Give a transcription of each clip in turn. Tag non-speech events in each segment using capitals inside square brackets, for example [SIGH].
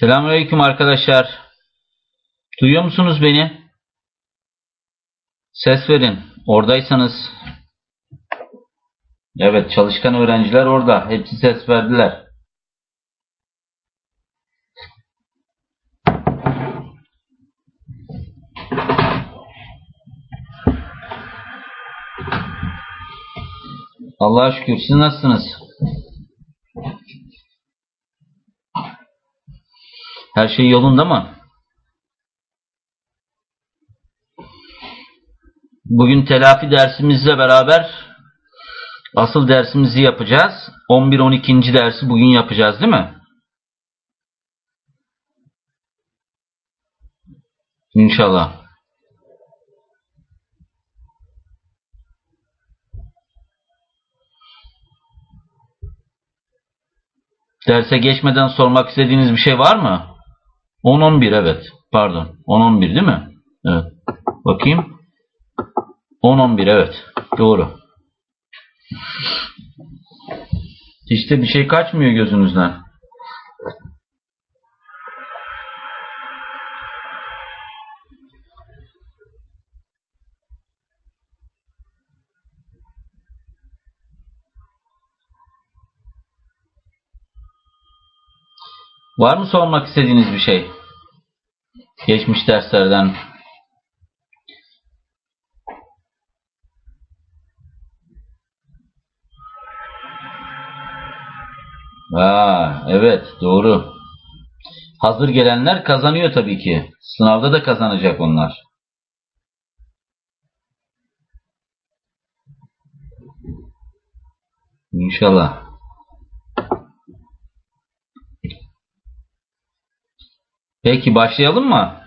Selamünaleyküm arkadaşlar. Duyuyor musunuz beni? Ses verin. Oradaysanız. Evet, çalışkan öğrenciler orada. Hepsi ses verdiler. Allah'a şükür. Siz nasılsınız? Her şey yolunda mı? Bugün telafi dersimizle beraber asıl dersimizi yapacağız. 11-12. dersi bugün yapacağız değil mi? İnşallah. Derse geçmeden sormak istediğiniz bir şey var mı? 10-11 evet. Pardon. 10-11 değil mi? Evet. Bakayım. 10-11 evet. Doğru. İşte bir şey kaçmıyor gözünüzden. Var mı sormak istediğiniz bir şey? Geçmiş derslerden. Aa, evet doğru. Hazır gelenler kazanıyor tabii ki. Sınavda da kazanacak onlar. İnşallah. Peki başlayalım mı?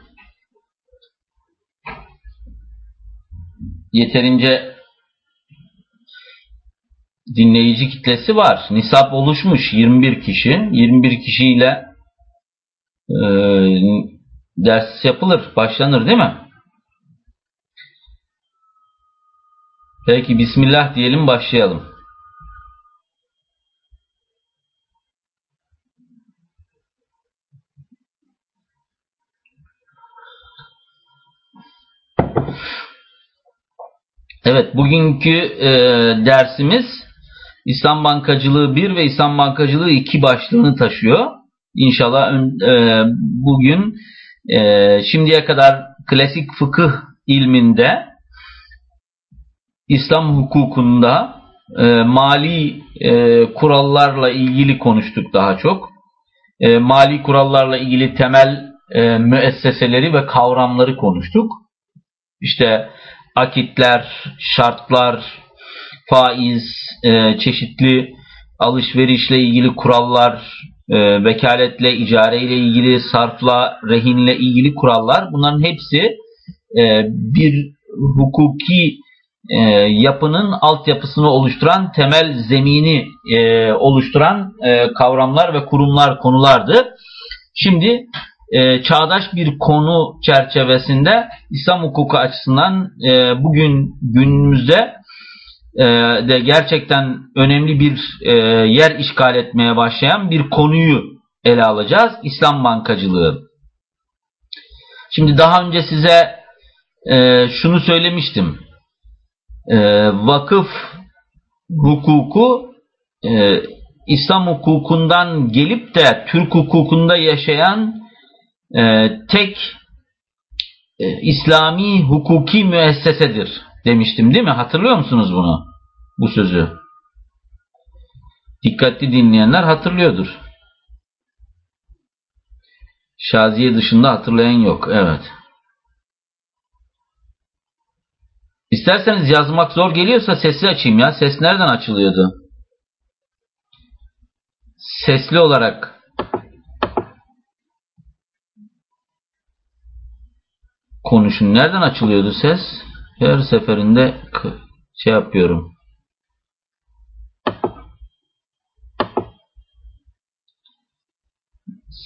Yeterince dinleyici kitlesi var. Nisap oluşmuş 21 kişi. 21 kişiyle e, ders yapılır, başlanır değil mi? Peki Bismillah diyelim başlayalım. Evet, bugünkü e, dersimiz İslam Bankacılığı 1 ve İslam Bankacılığı 2 başlığını taşıyor. İnşallah e, bugün e, şimdiye kadar klasik fıkıh ilminde İslam hukukunda e, mali e, kurallarla ilgili konuştuk daha çok. E, mali kurallarla ilgili temel e, müesseseleri ve kavramları konuştuk. İşte akitler, şartlar, faiz, e, çeşitli alışverişle ilgili kurallar, e, vekaletle, icareyle ilgili, sarfla, rehinle ilgili kurallar bunların hepsi e, bir hukuki e, yapının altyapısını oluşturan, temel zemini e, oluşturan e, kavramlar ve kurumlar, konulardı. Şimdi e, çağdaş bir konu çerçevesinde İslam hukuku açısından e, bugün günümüzde e, de gerçekten önemli bir e, yer işgal etmeye başlayan bir konuyu ele alacağız. İslam bankacılığı. Şimdi daha önce size e, şunu söylemiştim. E, vakıf hukuku e, İslam hukukundan gelip de Türk hukukunda yaşayan e, tek e, İslami hukuki müessesedir demiştim değil mi? Hatırlıyor musunuz bunu? Bu sözü. Dikkatli dinleyenler hatırlıyordur. Şaziye dışında hatırlayan yok. Evet. İsterseniz yazmak zor geliyorsa sesli açayım ya. Ses nereden açılıyordu? Sesli olarak konuşun. Nereden açılıyordu ses? Her seferinde şey yapıyorum.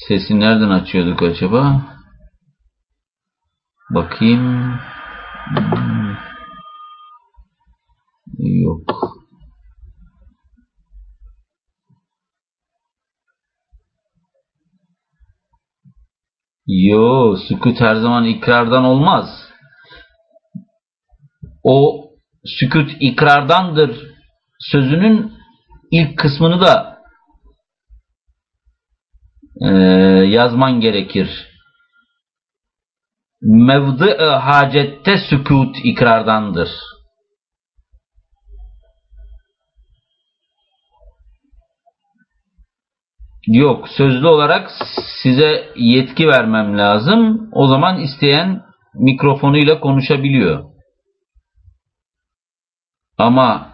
Sesi nereden açıyorduk acaba? Bakayım. Hmm. Yok. Yo, sükut her zaman ikrardan olmaz. O sükut ikrardandır sözünün ilk kısmını da e, yazman gerekir. Mevdı hacette sükut ikrardandır. Yok, sözlü olarak size yetki vermem lazım. O zaman isteyen mikrofonuyla konuşabiliyor. Ama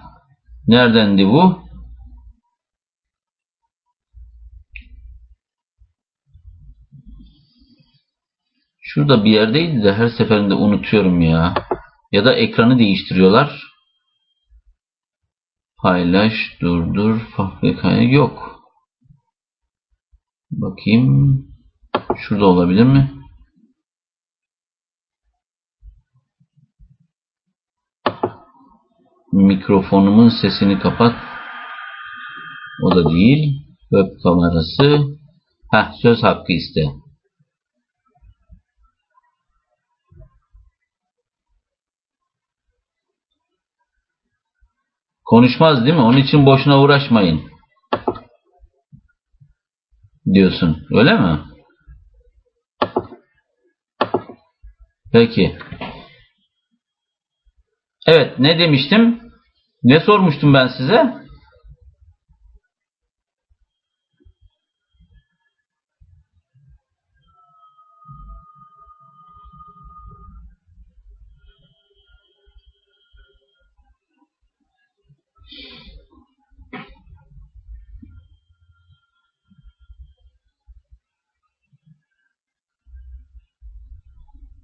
neredendi bu? Şurada bir yerdeydi de her seferinde unutuyorum ya. Ya da ekranı değiştiriyorlar. Paylaş, durdur, fabrikaya yok. Bakayım. Şurada olabilir mi? Mikrofonumun sesini kapat. O da değil. Web kamerası. Heh, söz hakkı iste. Konuşmaz değil mi? Onun için boşuna uğraşmayın. Diyorsun. Öyle mi? Peki. Evet ne demiştim? Ne sormuştum ben size?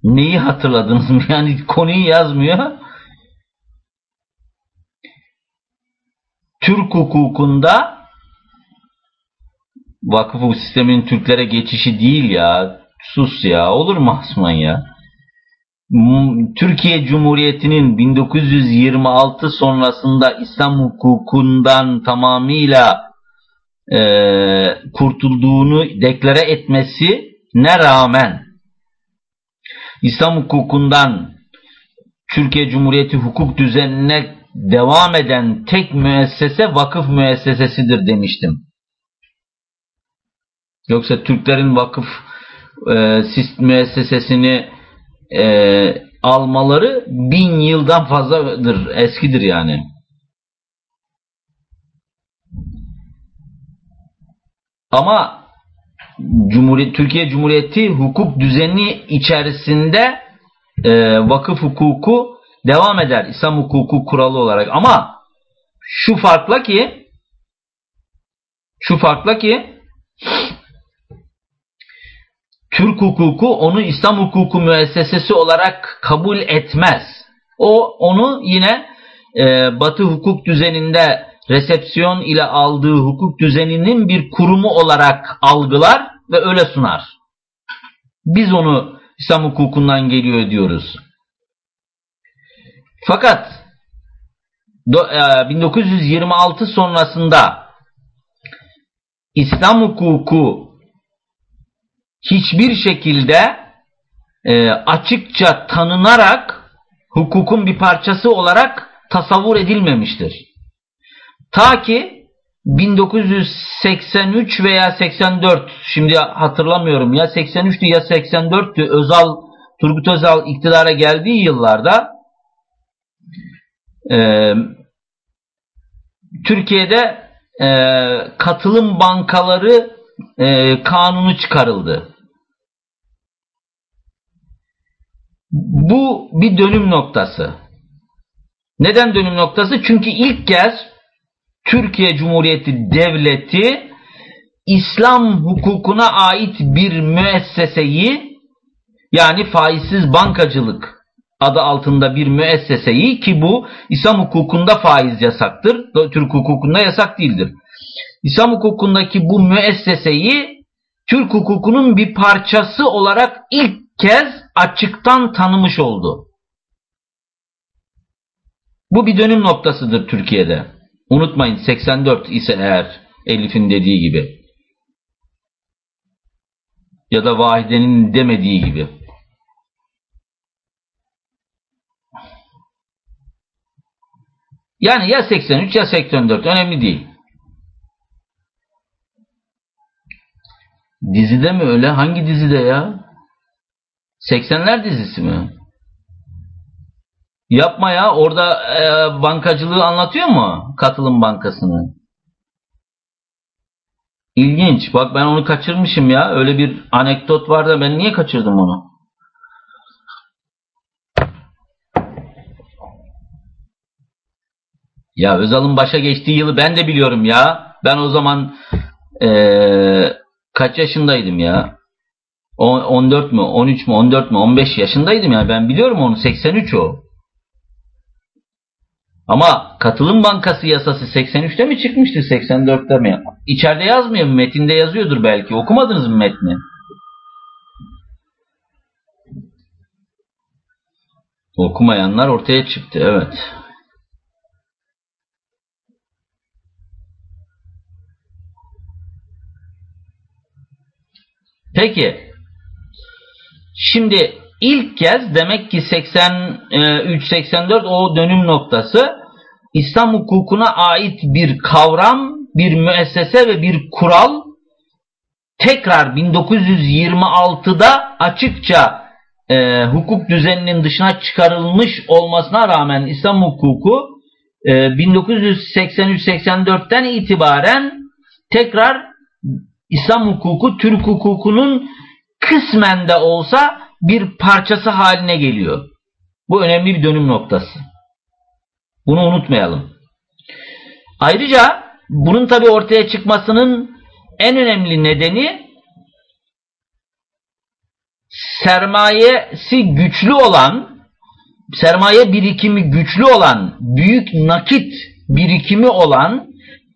Neyi hatırladınız mı? [LAUGHS] Yani konuyu yazmıyor. Türk hukukunda vakıf sisteminin Türklere geçişi değil ya. Sus ya. Olur mu Osman ya? Türkiye Cumhuriyeti'nin 1926 sonrasında İslam hukukundan tamamıyla e, kurtulduğunu deklare etmesi ne rağmen İslam hukukundan Türkiye Cumhuriyeti hukuk düzenine devam eden tek müessese vakıf müessesesidir demiştim. Yoksa Türklerin vakıf e, müessesesini e, almaları bin yıldan fazladır, eskidir yani. Ama Cumhuriyet, Türkiye Cumhuriyeti hukuk düzeni içerisinde e, vakıf hukuku devam eder. İslam hukuku kuralı olarak. Ama şu farkla ki şu farkla ki Türk hukuku onu İslam hukuku müessesesi olarak kabul etmez. O onu yine e, Batı hukuk düzeninde resepsiyon ile aldığı hukuk düzeninin bir kurumu olarak algılar ve öyle sunar. Biz onu İslam hukukundan geliyor diyoruz. Fakat 1926 e, sonrasında İslam hukuku hiçbir şekilde e, açıkça tanınarak hukukun bir parçası olarak tasavvur edilmemiştir. Ta ki 1983 veya 84 şimdi hatırlamıyorum ya 83'tü ya 84'tü Özal Turgut Özal iktidara geldiği yıllarda e, Türkiye'de e, katılım bankaları e, kanunu çıkarıldı. Bu bir dönüm noktası. Neden dönüm noktası? Çünkü ilk kez Türkiye Cumhuriyeti Devleti İslam hukukuna ait bir müesseseyi yani faizsiz bankacılık adı altında bir müesseseyi ki bu İslam hukukunda faiz yasaktır. Türk hukukunda yasak değildir. İslam hukukundaki bu müesseseyi Türk hukukunun bir parçası olarak ilk kez açıktan tanımış oldu. Bu bir dönüm noktasıdır Türkiye'de. Unutmayın 84 ise eğer Elif'in dediği gibi. Ya da Vahide'nin demediği gibi. Yani ya 83 ya 84 önemli değil. Dizide mi öyle? Hangi dizide ya? 80'ler dizisi mi? Yapma ya. Orada e, bankacılığı anlatıyor mu? Katılım bankasını. İlginç. Bak ben onu kaçırmışım ya. Öyle bir anekdot var da ben niye kaçırdım onu? Ya Özal'ın başa geçtiği yılı ben de biliyorum ya. Ben o zaman ee, kaç yaşındaydım ya? 14 mü, 13 mü, 14 mü, 15 yaşındaydım ya. Ben biliyorum onu. 83 o. Ama katılım bankası yasası 83'te mi çıkmıştı 84'te mi? İçeride yazmıyor mu? Metinde yazıyordur belki. Okumadınız mı metni? Okumayanlar ortaya çıktı. Evet. Peki. Şimdi ilk kez demek ki 83-84 o dönüm noktası İslam hukukuna ait bir kavram, bir müessese ve bir kural tekrar 1926'da açıkça e, hukuk düzeninin dışına çıkarılmış olmasına rağmen İslam hukuku e, 1983-84'ten itibaren tekrar İslam hukuku Türk hukukunun kısmen de olsa bir parçası haline geliyor. Bu önemli bir dönüm noktası. Bunu unutmayalım. Ayrıca bunun tabi ortaya çıkmasının en önemli nedeni sermayesi güçlü olan, sermaye birikimi güçlü olan, büyük nakit birikimi olan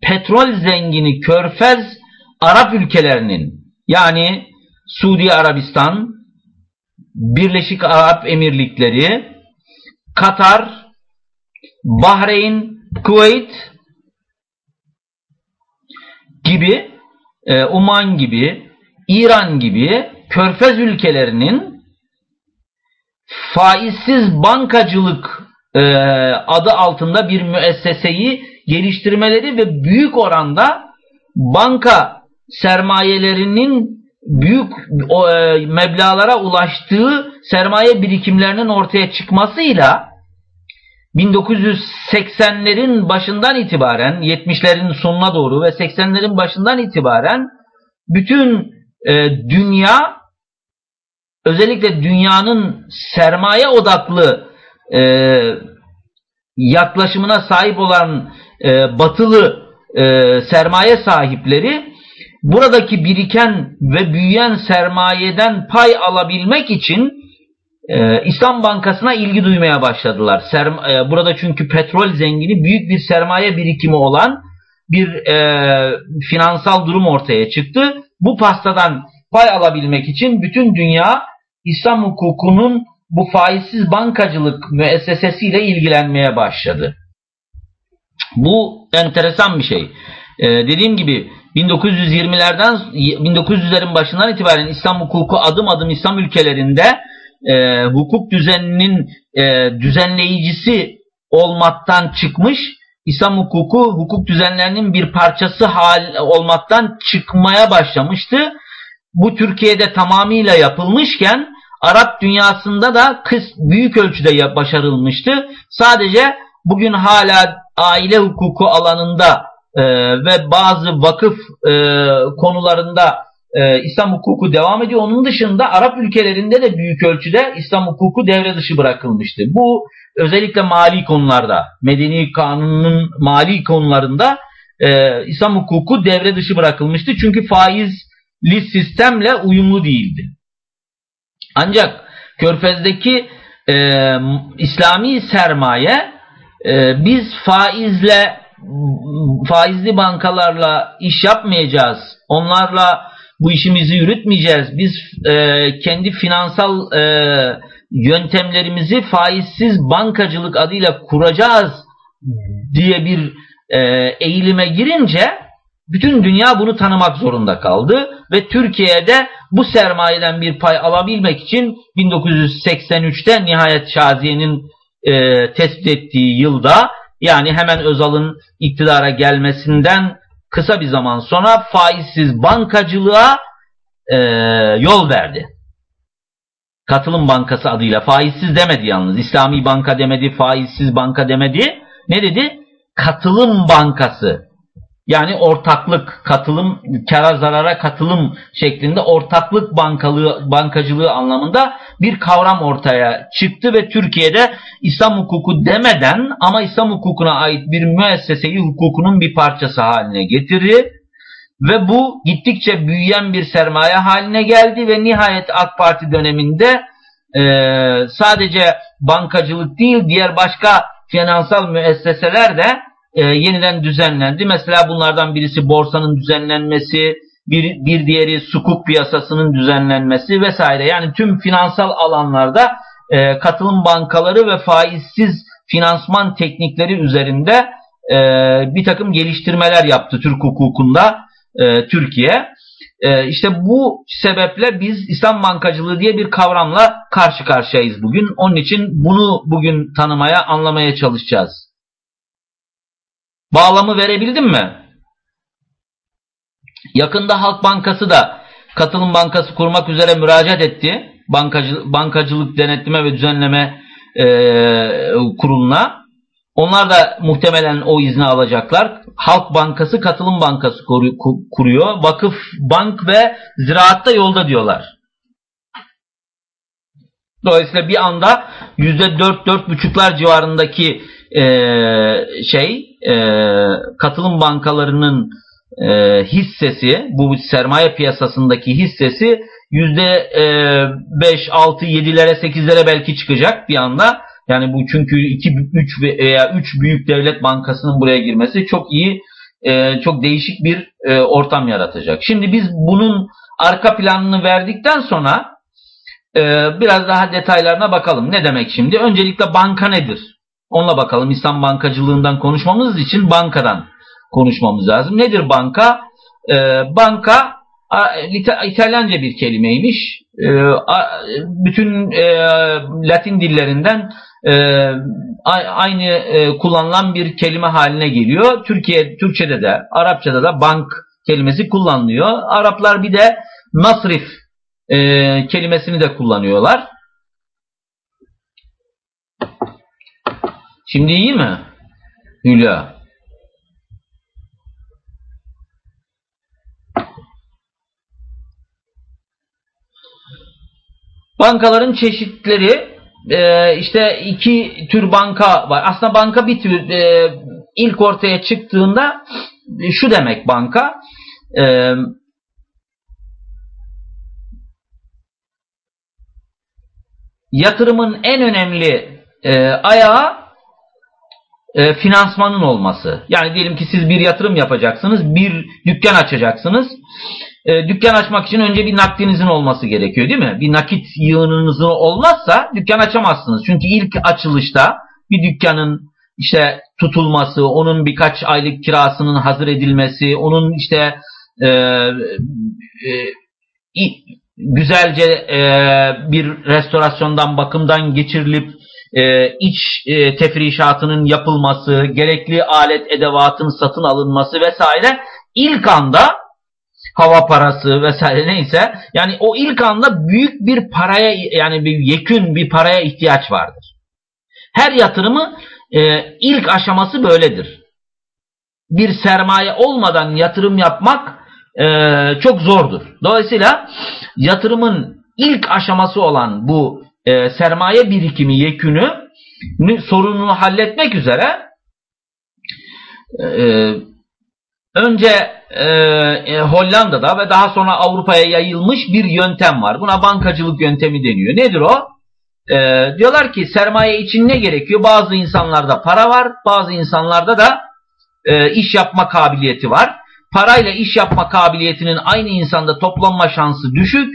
petrol zengini körfez Arap ülkelerinin yani Suudi Arabistan, Birleşik Arap Emirlikleri, Katar, Bahreyn, Kuveyt gibi, e, Uman gibi, İran gibi körfez ülkelerinin faizsiz bankacılık e, adı altında bir müesseseyi geliştirmeleri ve büyük oranda banka sermayelerinin büyük o, e, meblalara ulaştığı sermaye birikimlerinin ortaya çıkmasıyla 1980'lerin başından itibaren 70'lerin sonuna doğru ve 80'lerin başından itibaren bütün e, dünya özellikle dünyanın sermaye odaklı e, yaklaşımına sahip olan batılı sermaye sahipleri buradaki biriken ve büyüyen sermayeden pay alabilmek için e, İslam Bankası'na ilgi duymaya başladılar. Serm e, burada çünkü petrol zengini büyük bir sermaye birikimi olan bir e, finansal durum ortaya çıktı. Bu pastadan pay alabilmek için bütün dünya İslam hukukunun bu faizsiz bankacılık müessesesiyle ilgilenmeye başladı. Bu enteresan bir şey. Ee, dediğim gibi 1920'lerden 1900'lerin başından itibaren İslam hukuku adım adım İslam ülkelerinde e, hukuk düzeninin e, düzenleyicisi olmaktan çıkmış, İslam hukuku hukuk düzenlerinin bir parçası hal olmaktan çıkmaya başlamıştı. Bu Türkiye'de tamamıyla yapılmışken Arap dünyasında da kız büyük ölçüde başarılmıştı. Sadece bugün hala aile hukuku alanında e, ve bazı vakıf e, konularında e, İslam hukuku devam ediyor. Onun dışında Arap ülkelerinde de büyük ölçüde İslam hukuku devre dışı bırakılmıştı. Bu özellikle mali konularda, medeni kanunun mali konularında e, İslam hukuku devre dışı bırakılmıştı. Çünkü faizli sistemle uyumlu değildi. Ancak Körfez'deki e, İslami sermaye e, biz faizle faizli bankalarla iş yapmayacağız. Onlarla bu işimizi yürütmeyeceğiz. Biz e, kendi finansal e, yöntemlerimizi faizsiz bankacılık adıyla kuracağız diye bir e, eğilime girince bütün dünya bunu tanımak zorunda kaldı ve Türkiye'de bu sermayeden bir pay alabilmek için 1983'te nihayet Şaziye'nin e, tespit ettiği yılda yani hemen Özal'ın iktidara gelmesinden kısa bir zaman sonra faizsiz bankacılığa e, yol verdi. Katılım Bankası adıyla faizsiz demedi yalnız. İslami banka demedi, faizsiz banka demedi. Ne dedi? Katılım Bankası. Yani ortaklık, katılım, kara zarara katılım şeklinde ortaklık bankalığı, bankacılığı anlamında bir kavram ortaya çıktı ve Türkiye'de İslam hukuku demeden ama İslam hukukuna ait bir müesseseyi hukukunun bir parçası haline getirdi. Ve bu gittikçe büyüyen bir sermaye haline geldi ve nihayet AK Parti döneminde e, sadece bankacılık değil diğer başka finansal müesseseler de e, yeniden düzenlendi. Mesela bunlardan birisi borsanın düzenlenmesi, bir, bir diğeri sukuk piyasasının düzenlenmesi vesaire. Yani tüm finansal alanlarda e, katılım bankaları ve faizsiz finansman teknikleri üzerinde e, bir takım geliştirmeler yaptı Türk hukukunda e, Türkiye. E, işte bu sebeple biz İslam bankacılığı diye bir kavramla karşı karşıyayız bugün. Onun için bunu bugün tanımaya, anlamaya çalışacağız. Bağlamı verebildim mi? Yakında Halk Bankası da Katılım Bankası kurmak üzere müracaat etti. Bankacı, Bankacılık Denetleme ve Düzenleme e, Kurulu'na. Onlar da muhtemelen o izni alacaklar. Halk Bankası Katılım Bankası kuruyor. Vakıf, bank ve ziraatta yolda diyorlar. Dolayısıyla bir anda %4-4,5'lar civarındaki e, şey e, katılım bankalarının e, hissesi, bu sermaye piyasasındaki hissesi yüzde beş, altı, yedilere, sekizlere belki çıkacak bir anda. Yani bu çünkü iki, üç veya üç büyük devlet bankasının buraya girmesi çok iyi, e, çok değişik bir e, ortam yaratacak. Şimdi biz bunun arka planını verdikten sonra e, biraz daha detaylarına bakalım. Ne demek şimdi? Öncelikle banka nedir? Onunla bakalım. İslam bankacılığından konuşmamız için bankadan konuşmamız lazım. Nedir banka? Ee, banka İtalyanca bir kelimeymiş. Ee, bütün e, Latin dillerinden e, aynı e, kullanılan bir kelime haline geliyor. Türkiye Türkçede de Arapçada da bank kelimesi kullanılıyor. Araplar bir de nasrif e, kelimesini de kullanıyorlar. Şimdi iyi mi? Hülya. Bankaların çeşitleri e, işte iki tür banka var. Aslında banka bir tür e, ilk ortaya çıktığında şu demek banka e, yatırımın en önemli e, ayağı e, finansmanın olması. Yani diyelim ki siz bir yatırım yapacaksınız, bir dükkan açacaksınız. E, dükkan açmak için önce bir nakdinizin olması gerekiyor değil mi? Bir nakit yığınınızın olmazsa dükkan açamazsınız. Çünkü ilk açılışta bir dükkanın işte tutulması, onun birkaç aylık kirasının hazır edilmesi, onun işte e, e, güzelce e, bir restorasyondan, bakımdan geçirilip e, iç e, tefrişatının yapılması, gerekli alet edevatın satın alınması vesaire ilk anda hava parası vesaire neyse yani o ilk anda büyük bir paraya yani bir yekün bir paraya ihtiyaç vardır. Her yatırımı e, ilk aşaması böyledir. Bir sermaye olmadan yatırım yapmak e, çok zordur. Dolayısıyla yatırımın ilk aşaması olan bu e, sermaye birikimi yekünü sorununu halletmek üzere e, önce e, e, Hollanda'da ve daha sonra Avrupa'ya yayılmış bir yöntem var. Buna bankacılık yöntemi deniyor. Nedir o? E, diyorlar ki sermaye için ne gerekiyor? Bazı insanlarda para var, bazı insanlarda da e, iş yapma kabiliyeti var. Parayla iş yapma kabiliyetinin aynı insanda toplanma şansı düşük.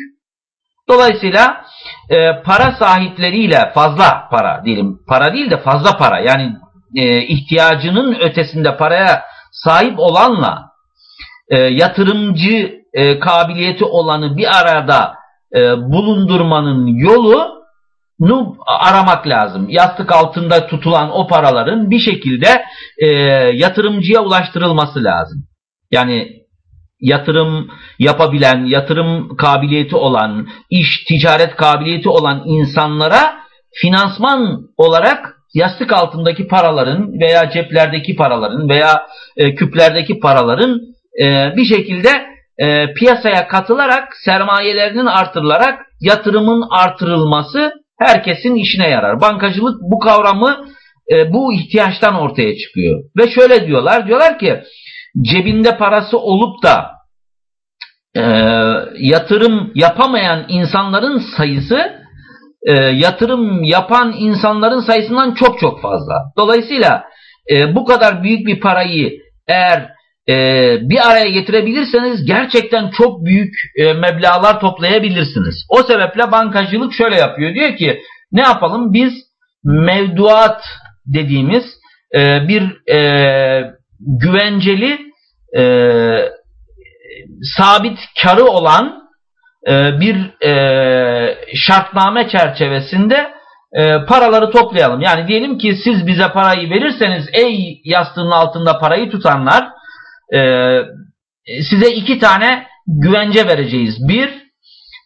Dolayısıyla e, para sahipleriyle fazla para diyelim para değil de fazla para yani e, ihtiyacının ötesinde paraya sahip olanla e, yatırımcı e, kabiliyeti olanı bir arada e, bulundurmanın yolu nu aramak lazım. Yastık altında tutulan o paraların bir şekilde e, yatırımcıya ulaştırılması lazım. Yani yatırım yapabilen, yatırım kabiliyeti olan, iş, ticaret kabiliyeti olan insanlara finansman olarak yastık altındaki paraların veya ceplerdeki paraların veya e, küplerdeki paraların e, bir şekilde e, piyasaya katılarak sermayelerinin artırılarak yatırımın artırılması herkesin işine yarar. Bankacılık bu kavramı e, bu ihtiyaçtan ortaya çıkıyor. Ve şöyle diyorlar, diyorlar ki cebinde parası olup da e, yatırım yapamayan insanların sayısı e, yatırım yapan insanların sayısından çok çok fazla. Dolayısıyla e, bu kadar büyük bir parayı eğer e, bir araya getirebilirseniz gerçekten çok büyük e, meblalar toplayabilirsiniz. O sebeple bankacılık şöyle yapıyor. Diyor ki ne yapalım biz mevduat dediğimiz e, bir e, güvenceli e, sabit karı olan e, bir e, şartname çerçevesinde e, paraları toplayalım. Yani diyelim ki siz bize parayı verirseniz ey yastığın altında parayı tutanlar size iki tane güvence vereceğiz. Bir,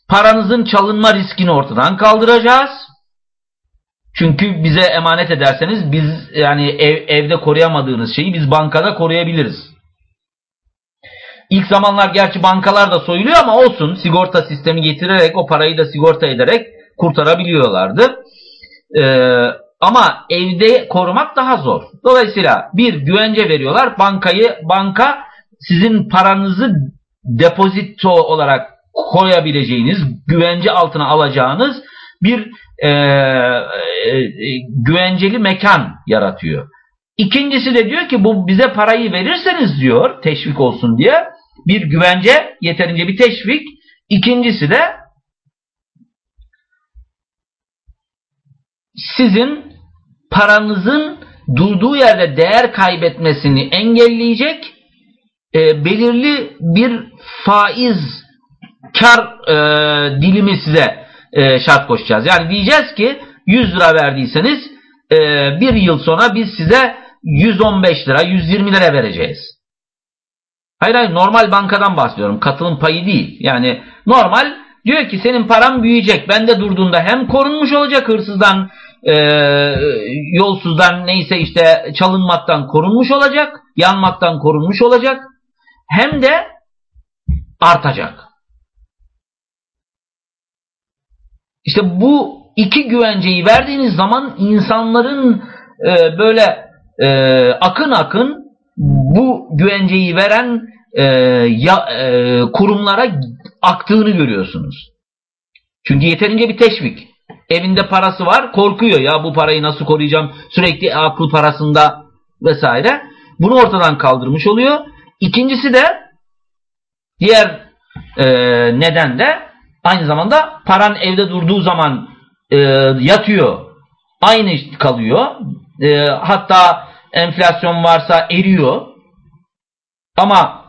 paranızın çalınma riskini ortadan kaldıracağız. Çünkü bize emanet ederseniz biz yani ev, evde koruyamadığınız şeyi biz bankada koruyabiliriz. İlk zamanlar gerçi bankalar da soyuluyor ama olsun sigorta sistemi getirerek o parayı da sigorta ederek kurtarabiliyorlardı. Ee, ama evde korumak daha zor. Dolayısıyla bir güvence veriyorlar. Bankayı banka sizin paranızı depozito olarak koyabileceğiniz, güvence altına alacağınız bir e, e, güvenceli mekan yaratıyor. İkincisi de diyor ki bu bize parayı verirseniz diyor teşvik olsun diye bir güvence yeterince bir teşvik. İkincisi de sizin paranızın durduğu yerde değer kaybetmesini engelleyecek e, belirli bir faiz kar e, dilimi size e, şart koşacağız. Yani diyeceğiz ki 100 lira verdiyseniz e, bir yıl sonra biz size 115 lira 120 lira vereceğiz. Hayır hayır normal bankadan bahsediyorum. Katılım payı değil. Yani normal diyor ki senin paran büyüyecek. Bende durduğunda hem korunmuş olacak hırsızdan e, yolsuzdan neyse işte çalınmaktan korunmuş olacak, yanmaktan korunmuş olacak. Hem de artacak. İşte bu iki güvenceyi verdiğiniz zaman insanların e, böyle e, akın akın bu güvenceyi veren e, ya, e, kurumlara aktığını görüyorsunuz. Çünkü yeterince bir teşvik. Evinde parası var, korkuyor ya bu parayı nasıl koruyacağım, sürekli akıl parasında vesaire. Bunu ortadan kaldırmış oluyor. İkincisi de diğer e, neden de aynı zamanda paran evde durduğu zaman e, yatıyor, aynı kalıyor. E, hatta enflasyon varsa eriyor. Ama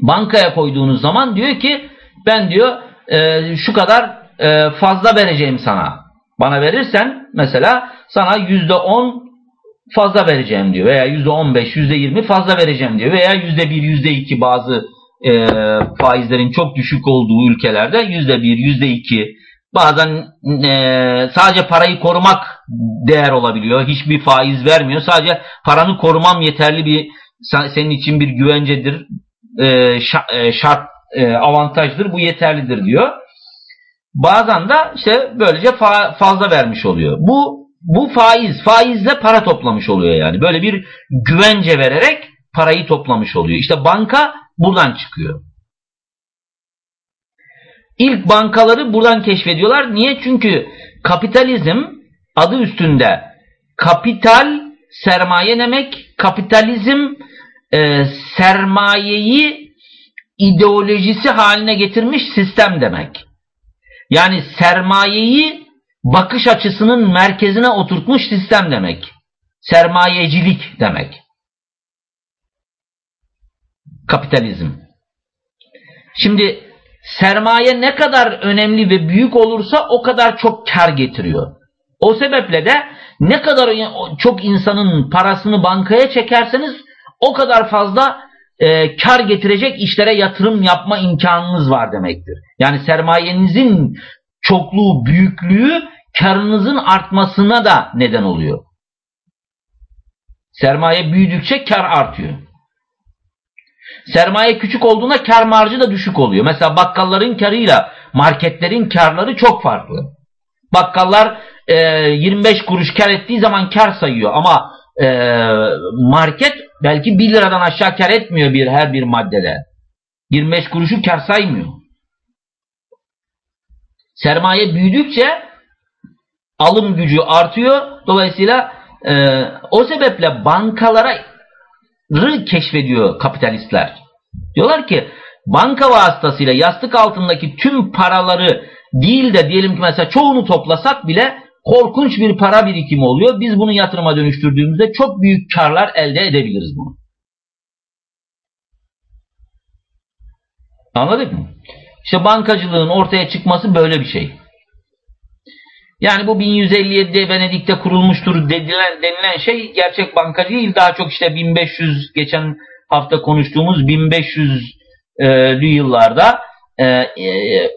bankaya koyduğunuz zaman diyor ki ben diyor e, şu kadar e, fazla vereceğim sana. Bana verirsen mesela sana yüzde on fazla vereceğim diyor veya yüzde on beş, yüzde yirmi fazla vereceğim diyor veya yüzde bir, yüzde iki bazı e, faizlerin çok düşük olduğu ülkelerde yüzde bir, yüzde iki bazen e, sadece parayı korumak değer olabiliyor. Hiçbir faiz vermiyor. Sadece paranı korumam yeterli bir senin için bir güvencedir, e, şart, e, avantajdır. Bu yeterlidir diyor. Bazen de işte böylece fa fazla vermiş oluyor. Bu bu faiz, faizle para toplamış oluyor yani. Böyle bir güvence vererek parayı toplamış oluyor. İşte banka buradan çıkıyor. İlk bankaları buradan keşfediyorlar. Niye? Çünkü kapitalizm adı üstünde kapital sermaye demek. Kapitalizm e, sermayeyi ideolojisi haline getirmiş sistem demek. Yani sermayeyi bakış açısının merkezine oturtmuş sistem demek. Sermayecilik demek. Kapitalizm. Şimdi sermaye ne kadar önemli ve büyük olursa o kadar çok kar getiriyor. O sebeple de ne kadar çok insanın parasını bankaya çekerseniz o kadar fazla e, kar getirecek işlere yatırım yapma imkanınız var demektir. Yani sermayenizin çokluğu, büyüklüğü karınızın artmasına da neden oluyor. Sermaye büyüdükçe kar artıyor. Sermaye küçük olduğunda kar marjı da düşük oluyor. Mesela bakkalların karıyla marketlerin karları çok farklı. Bakkallar e, 25 kuruş kar ettiği zaman kar sayıyor ama e, market belki 1 liradan aşağı kar etmiyor bir her bir maddede. 25 kuruşu kar saymıyor. Sermaye büyüdükçe alım gücü artıyor. Dolayısıyla e, o sebeple bankalara keşfediyor kapitalistler. Diyorlar ki banka vasıtasıyla yastık altındaki tüm paraları değil de diyelim ki mesela çoğunu toplasak bile korkunç bir para birikimi oluyor. Biz bunu yatırıma dönüştürdüğümüzde çok büyük karlar elde edebiliriz bunu. Anladık mı? İşte bankacılığın ortaya çıkması böyle bir şey. Yani bu 1157'de Venedik'te kurulmuştur denilen, denilen şey gerçek bankacı değil. Daha çok işte 1500 geçen hafta konuştuğumuz 1500'lü yıllarda e, e,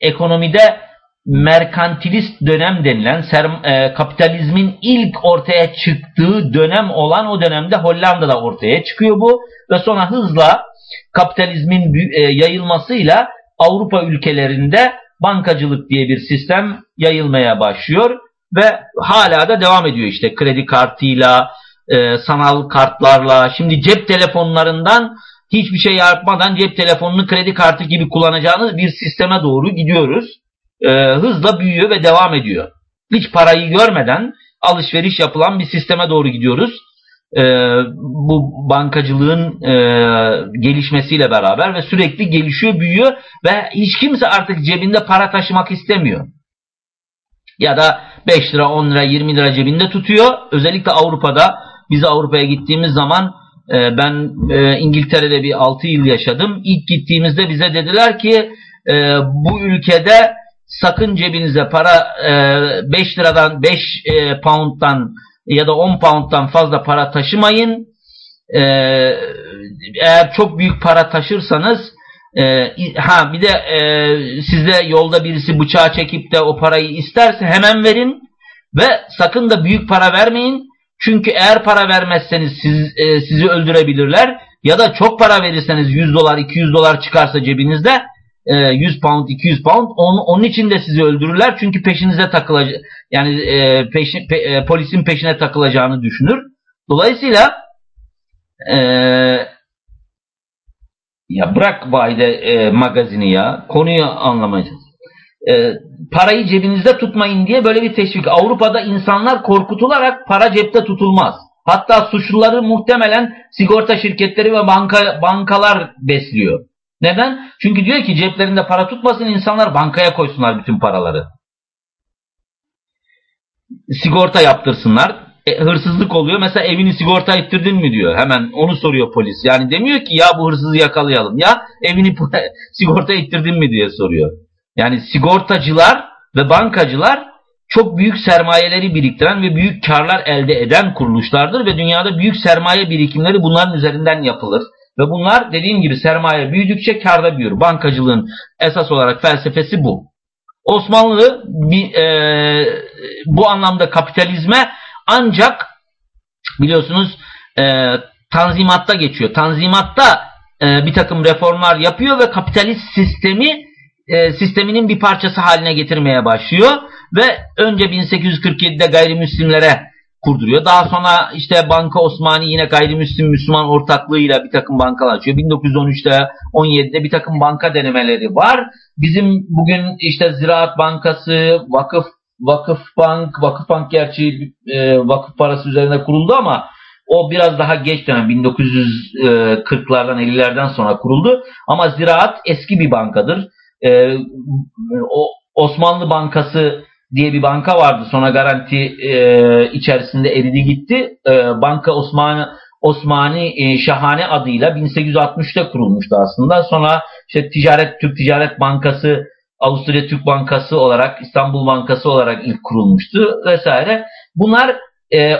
ekonomide merkantilist dönem denilen serm, e, kapitalizmin ilk ortaya çıktığı dönem olan o dönemde Hollanda'da ortaya çıkıyor bu ve sonra hızla kapitalizmin e, yayılmasıyla Avrupa ülkelerinde bankacılık diye bir sistem yayılmaya başlıyor ve hala da devam ediyor işte kredi kartıyla, e, sanal kartlarla, şimdi cep telefonlarından hiçbir şey yapmadan cep telefonunu kredi kartı gibi kullanacağınız bir sisteme doğru gidiyoruz. E, hızla büyüyor ve devam ediyor. Hiç parayı görmeden alışveriş yapılan bir sisteme doğru gidiyoruz e, bu bankacılığın e, gelişmesiyle beraber ve sürekli gelişiyor, büyüyor ve hiç kimse artık cebinde para taşımak istemiyor. Ya da 5 lira, 10 lira, 20 lira cebinde tutuyor. Özellikle Avrupa'da biz Avrupa'ya gittiğimiz zaman e, ben e, İngiltere'de bir 6 yıl yaşadım. İlk gittiğimizde bize dediler ki e, bu ülkede sakın cebinize para e, 5 liradan 5 e, pound'dan ya da 10 pound'dan fazla para taşımayın. Ee, eğer çok büyük para taşırsanız e, ha bir de e, sizde yolda birisi bıçağı çekip de o parayı isterse hemen verin ve sakın da büyük para vermeyin. Çünkü eğer para vermezseniz siz, e, sizi öldürebilirler ya da çok para verirseniz 100 dolar 200 dolar çıkarsa cebinizde 100 e, pound 200 pound onun, onun için de sizi öldürürler çünkü peşinize takılacak yani e, peşin, pe, e, polisin peşine takılacağını düşünür. Dolayısıyla e, ya bırak Vahide e, magazini ya konuyu anlamayacağız. E, parayı cebinizde tutmayın diye böyle bir teşvik. Avrupa'da insanlar korkutularak para cepte tutulmaz. Hatta suçluları muhtemelen sigorta şirketleri ve banka, bankalar besliyor. Neden? Çünkü diyor ki ceplerinde para tutmasın insanlar bankaya koysunlar bütün paraları. Sigorta yaptırsınlar. E, hırsızlık oluyor. Mesela evini sigorta ettirdin mi diyor. Hemen onu soruyor polis. Yani demiyor ki ya bu hırsızı yakalayalım. Ya evini [LAUGHS] sigorta ettirdin mi diye soruyor. Yani sigortacılar ve bankacılar çok büyük sermayeleri biriktiren ve büyük karlar elde eden kuruluşlardır ve dünyada büyük sermaye birikimleri bunların üzerinden yapılır. Ve bunlar dediğim gibi sermaye büyüdükçe karda büyür. Bankacılığın esas olarak felsefesi bu. Osmanlı e, bu anlamda kapitalizme ancak biliyorsunuz e, tanzimatta geçiyor. Tanzimatta e, bir takım reformlar yapıyor ve kapitalist sistemi e, sisteminin bir parçası haline getirmeye başlıyor ve önce 1847'de gayrimüslimlere kurduruyor. Daha sonra işte Banka Osmani yine gayrimüslim Müslüman ortaklığıyla bir takım bankalar açıyor. 1913'te 17'de bir takım banka denemeleri var. Bizim bugün işte Ziraat Bankası, Vakıf Vakıf Bank, Vakıf Bank gerçi e, vakıf parası üzerine kuruldu ama o biraz daha geç dönem 1940'lardan 50'lerden sonra kuruldu. Ama Ziraat eski bir bankadır. E, o Osmanlı Bankası diye bir banka vardı. Sonra garanti e, içerisinde eridi gitti. E, banka Osmanlı Osmani e, Şahane adıyla 1860'ta kurulmuştu aslında. Sonra işte ticaret Türk Ticaret Bankası, Avusturya Türk Bankası olarak, İstanbul Bankası olarak ilk kurulmuştu vesaire. Bunlar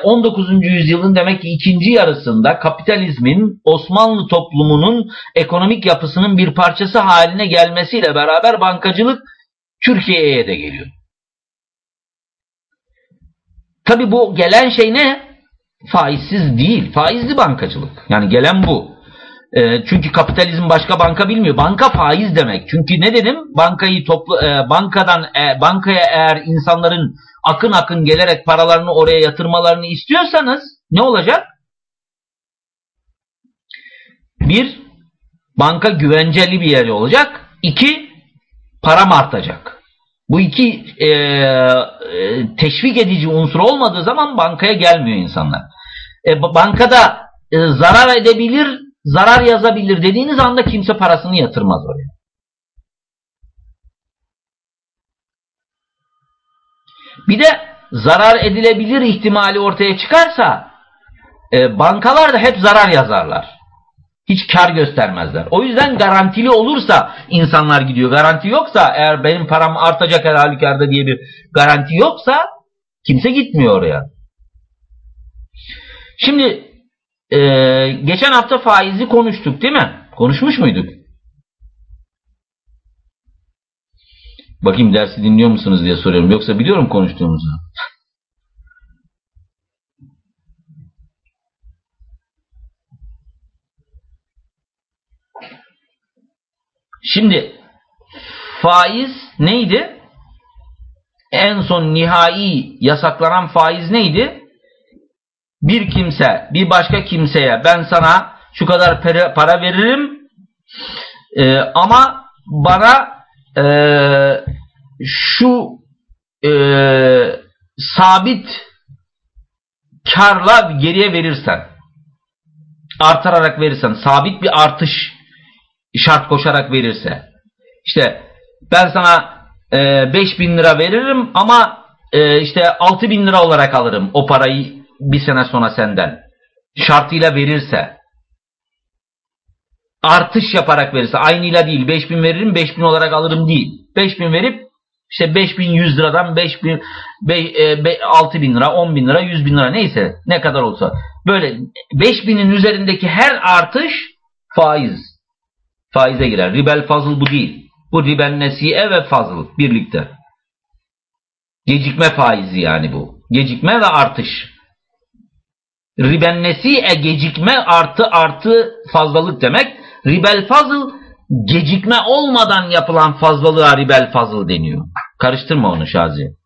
19. E, yüzyılın demek ki ikinci yarısında kapitalizmin Osmanlı toplumunun ekonomik yapısının bir parçası haline gelmesiyle beraber bankacılık Türkiye'ye de geliyor. Tabi bu gelen şey ne? Faizsiz değil. Faizli bankacılık. Yani gelen bu. E, çünkü kapitalizm başka banka bilmiyor. Banka faiz demek. Çünkü ne dedim? Bankayı toplu e, bankadan e, bankaya eğer insanların akın akın gelerek paralarını oraya yatırmalarını istiyorsanız ne olacak? Bir, banka güvenceli bir yer olacak. İki, param artacak. Bu iki e, e, teşvik edici unsur olmadığı zaman bankaya gelmiyor insanlar. E, bankada e, zarar edebilir, zarar yazabilir dediğiniz anda kimse parasını yatırmaz oraya. Bir de zarar edilebilir ihtimali ortaya çıkarsa e, bankalar da hep zarar yazarlar. Hiç kar göstermezler. O yüzden garantili olursa insanlar gidiyor. Garanti yoksa eğer benim param artacak her halükarda diye bir garanti yoksa kimse gitmiyor oraya. Şimdi e, geçen hafta faizi konuştuk değil mi? Konuşmuş muyduk? Bakayım dersi dinliyor musunuz diye soruyorum. Yoksa biliyorum konuştuğumuzu. Şimdi faiz neydi? En son nihai yasaklanan faiz neydi? Bir kimse bir başka kimseye ben sana şu kadar para veririm e, ama bana e, şu e, sabit karla geriye verirsen artırarak verirsen sabit bir artış şart koşarak verirse. İşte ben sana e, 5 bin lira veririm ama e, işte 6 bin lira olarak alırım o parayı bir sene sonra senden. Şartıyla verirse. Artış yaparak verirse. Aynıyla değil. 5000 veririm 5000 olarak alırım değil. 5000 verip işte 5100 liradan 5000 e, 6000 lira 10 bin lira 100 bin lira neyse ne kadar olsa. Böyle 5000'in üzerindeki her artış faiz faize girer ribel fazıl bu değil bu ribel nesiye ve fazıl birlikte gecikme faizi yani bu gecikme ve artış riben nesiye gecikme artı artı fazlalık demek Ribel fazıl gecikme olmadan yapılan fazlalığa ribel fazıl deniyor. Karıştırma onu Şazi.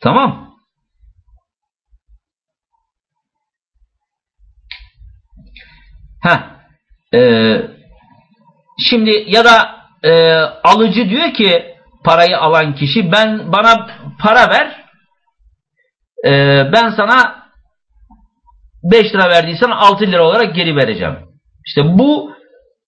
Tamam. Ha. Ee, şimdi ya da e, alıcı diyor ki parayı alan kişi ben bana para ver e, ben sana 5 lira verdiysen 6 lira olarak geri vereceğim. İşte bu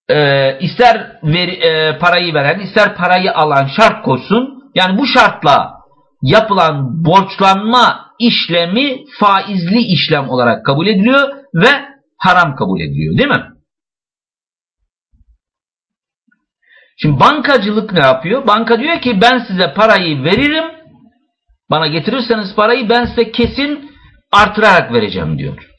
e, ister veri, e, parayı veren ister parayı alan şart koşsun. Yani bu şartla yapılan borçlanma işlemi faizli işlem olarak kabul ediliyor ve haram kabul ediliyor değil mi? Şimdi bankacılık ne yapıyor? Banka diyor ki ben size parayı veririm. Bana getirirseniz parayı ben size kesin artırarak vereceğim diyor.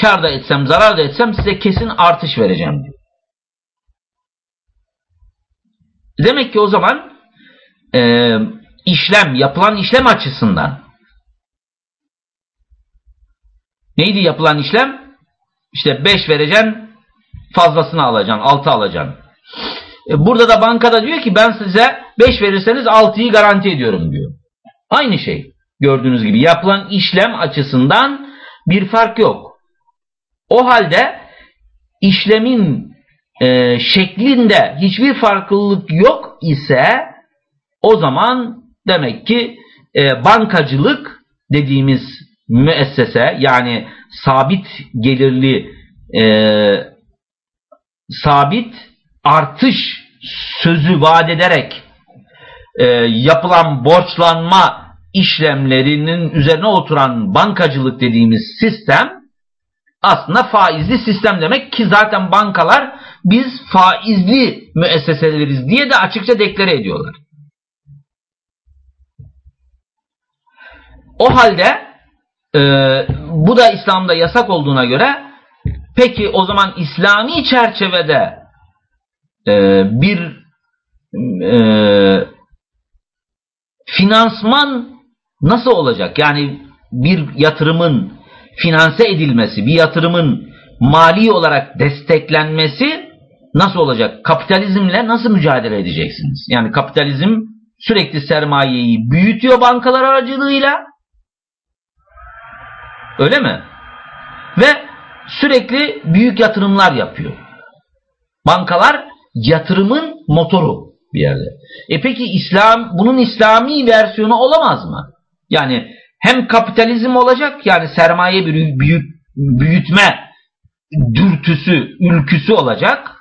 Kar da etsem, zarar da etsem size kesin artış vereceğim diyor. Demek ki o zaman e, işlem, yapılan işlem açısından neydi yapılan işlem? İşte 5 vereceksin, fazlasını alacaksın, 6 alacaksın. E, burada da bankada diyor ki ben size 5 verirseniz 6'yı garanti ediyorum diyor. Aynı şey. Gördüğünüz gibi yapılan işlem açısından bir fark yok. O halde işlemin e, şeklinde hiçbir farklılık yok ise o zaman demek ki e, bankacılık dediğimiz müessese yani sabit gelirli e, sabit artış sözü vaat ederek e, yapılan borçlanma işlemlerinin üzerine oturan bankacılık dediğimiz sistem aslında faizli sistem demek ki zaten bankalar biz faizli müesseseleriz diye de açıkça deklare ediyorlar. O halde e, bu da İslam'da yasak olduğuna göre peki o zaman İslami çerçevede e, bir e, finansman nasıl olacak? Yani bir yatırımın finanse edilmesi, bir yatırımın mali olarak desteklenmesi nasıl olacak? Kapitalizmle nasıl mücadele edeceksiniz? Yani kapitalizm sürekli sermayeyi büyütüyor bankalar aracılığıyla. Öyle mi? Ve sürekli büyük yatırımlar yapıyor. Bankalar yatırımın motoru bir yerde. E peki İslam bunun İslami versiyonu olamaz mı? Yani hem kapitalizm olacak yani sermaye büyük, büyütme dürtüsü, ülküsü olacak.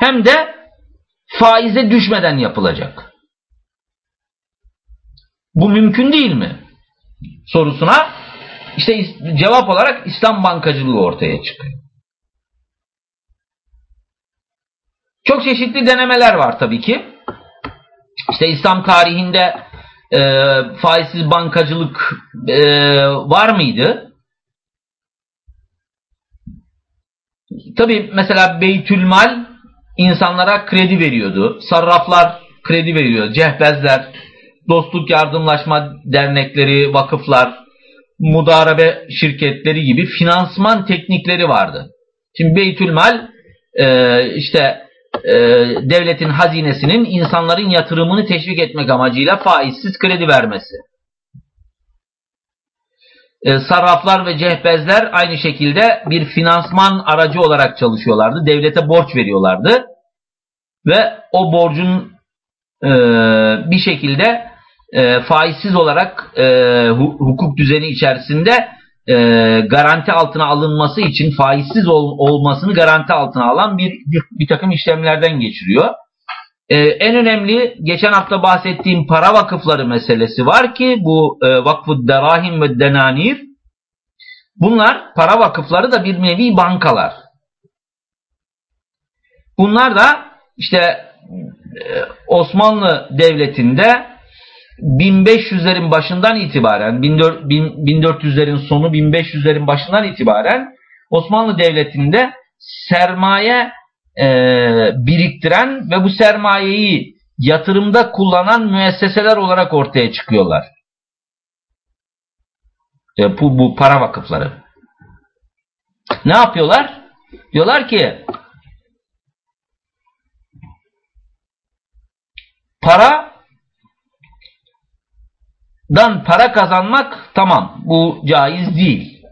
Hem de faize düşmeden yapılacak. Bu mümkün değil mi? Sorusuna işte cevap olarak İslam bankacılığı ortaya çıkıyor. Çok çeşitli denemeler var tabii ki. İşte İslam tarihinde e, faizsiz bankacılık e, var mıydı? Tabii mesela Beytülmal insanlara kredi veriyordu. Sarraflar kredi veriyor. Cehbezler, dostluk yardımlaşma dernekleri, vakıflar, mudarabe şirketleri gibi finansman teknikleri vardı. Şimdi Beytülmal e, işte e, devletin hazinesinin insanların yatırımını teşvik etmek amacıyla faizsiz kredi vermesi. E, sarraflar ve cehbezler aynı şekilde bir finansman aracı olarak çalışıyorlardı. Devlete borç veriyorlardı. Ve o borcun e, bir şekilde e, faizsiz olarak e, hukuk düzeni içerisinde e, garanti altına alınması için faizsiz ol, olmasını garanti altına alan bir, bir, bir takım işlemlerden geçiriyor. E, en önemli geçen hafta bahsettiğim para vakıfları meselesi var ki bu e, vakfı derahim ve denanir bunlar para vakıfları da bir nevi bankalar. Bunlar da işte e, Osmanlı Devleti'nde 1500'lerin başından itibaren 1400'lerin sonu 1500'lerin başından itibaren Osmanlı Devleti'nde sermaye e, biriktiren ve bu sermayeyi yatırımda kullanan müesseseler olarak ortaya çıkıyorlar. E, bu, bu para vakıfları. Ne yapıyorlar? Diyorlar ki para dan para kazanmak tamam bu caiz değil.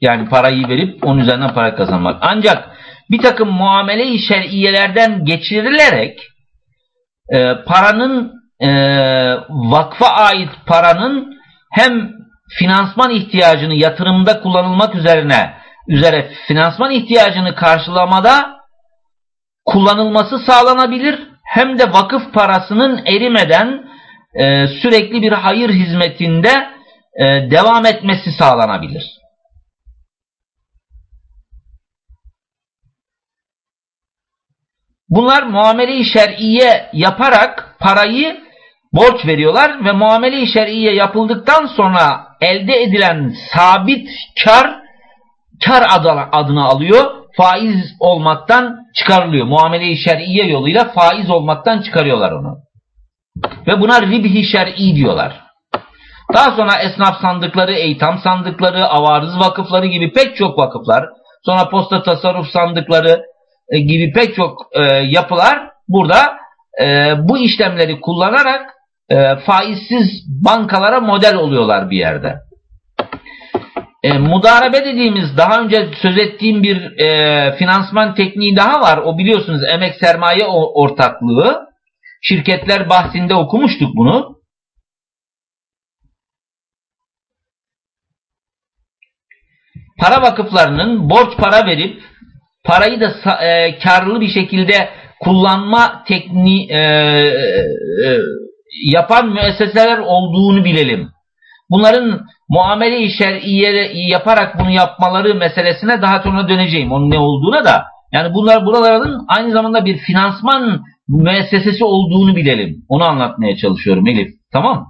Yani parayı verip onun üzerinden para kazanmak. Ancak bir takım muamele-i şer'iyelerden geçirilerek e, paranın e, vakfa ait paranın hem finansman ihtiyacını yatırımda kullanılmak üzerine üzere finansman ihtiyacını karşılamada kullanılması sağlanabilir hem de vakıf parasının erimeden e, sürekli bir hayır hizmetinde e, devam etmesi sağlanabilir. Bunlar muamele-i şer'iye yaparak parayı borç veriyorlar ve muamele-i şer'iye yapıldıktan sonra elde edilen sabit kar kar adına alıyor. Faiz olmaktan çıkarılıyor. Muamele-i şer'iye yoluyla faiz olmaktan çıkarıyorlar onu. Ve buna ribhi şer'i diyorlar. Daha sonra esnaf sandıkları, eğitam sandıkları, avarız vakıfları gibi pek çok vakıflar, sonra posta tasarruf sandıkları e, gibi pek çok e, yapılar burada e, bu işlemleri kullanarak e, faizsiz bankalara model oluyorlar bir yerde. E, mudarebe dediğimiz daha önce söz ettiğim bir e, finansman tekniği daha var. O biliyorsunuz emek sermaye ortaklığı şirketler bahsinde okumuştuk bunu. Para vakıflarının borç para verip parayı da e, karlı bir şekilde kullanma tekniği e, e, yapan müesseseler olduğunu bilelim. Bunların muamele-i yaparak bunu yapmaları meselesine daha sonra döneceğim. Onun ne olduğuna da. Yani bunlar buraların aynı zamanda bir finansman müessesesi olduğunu bilelim. Onu anlatmaya çalışıyorum Elif. Tamam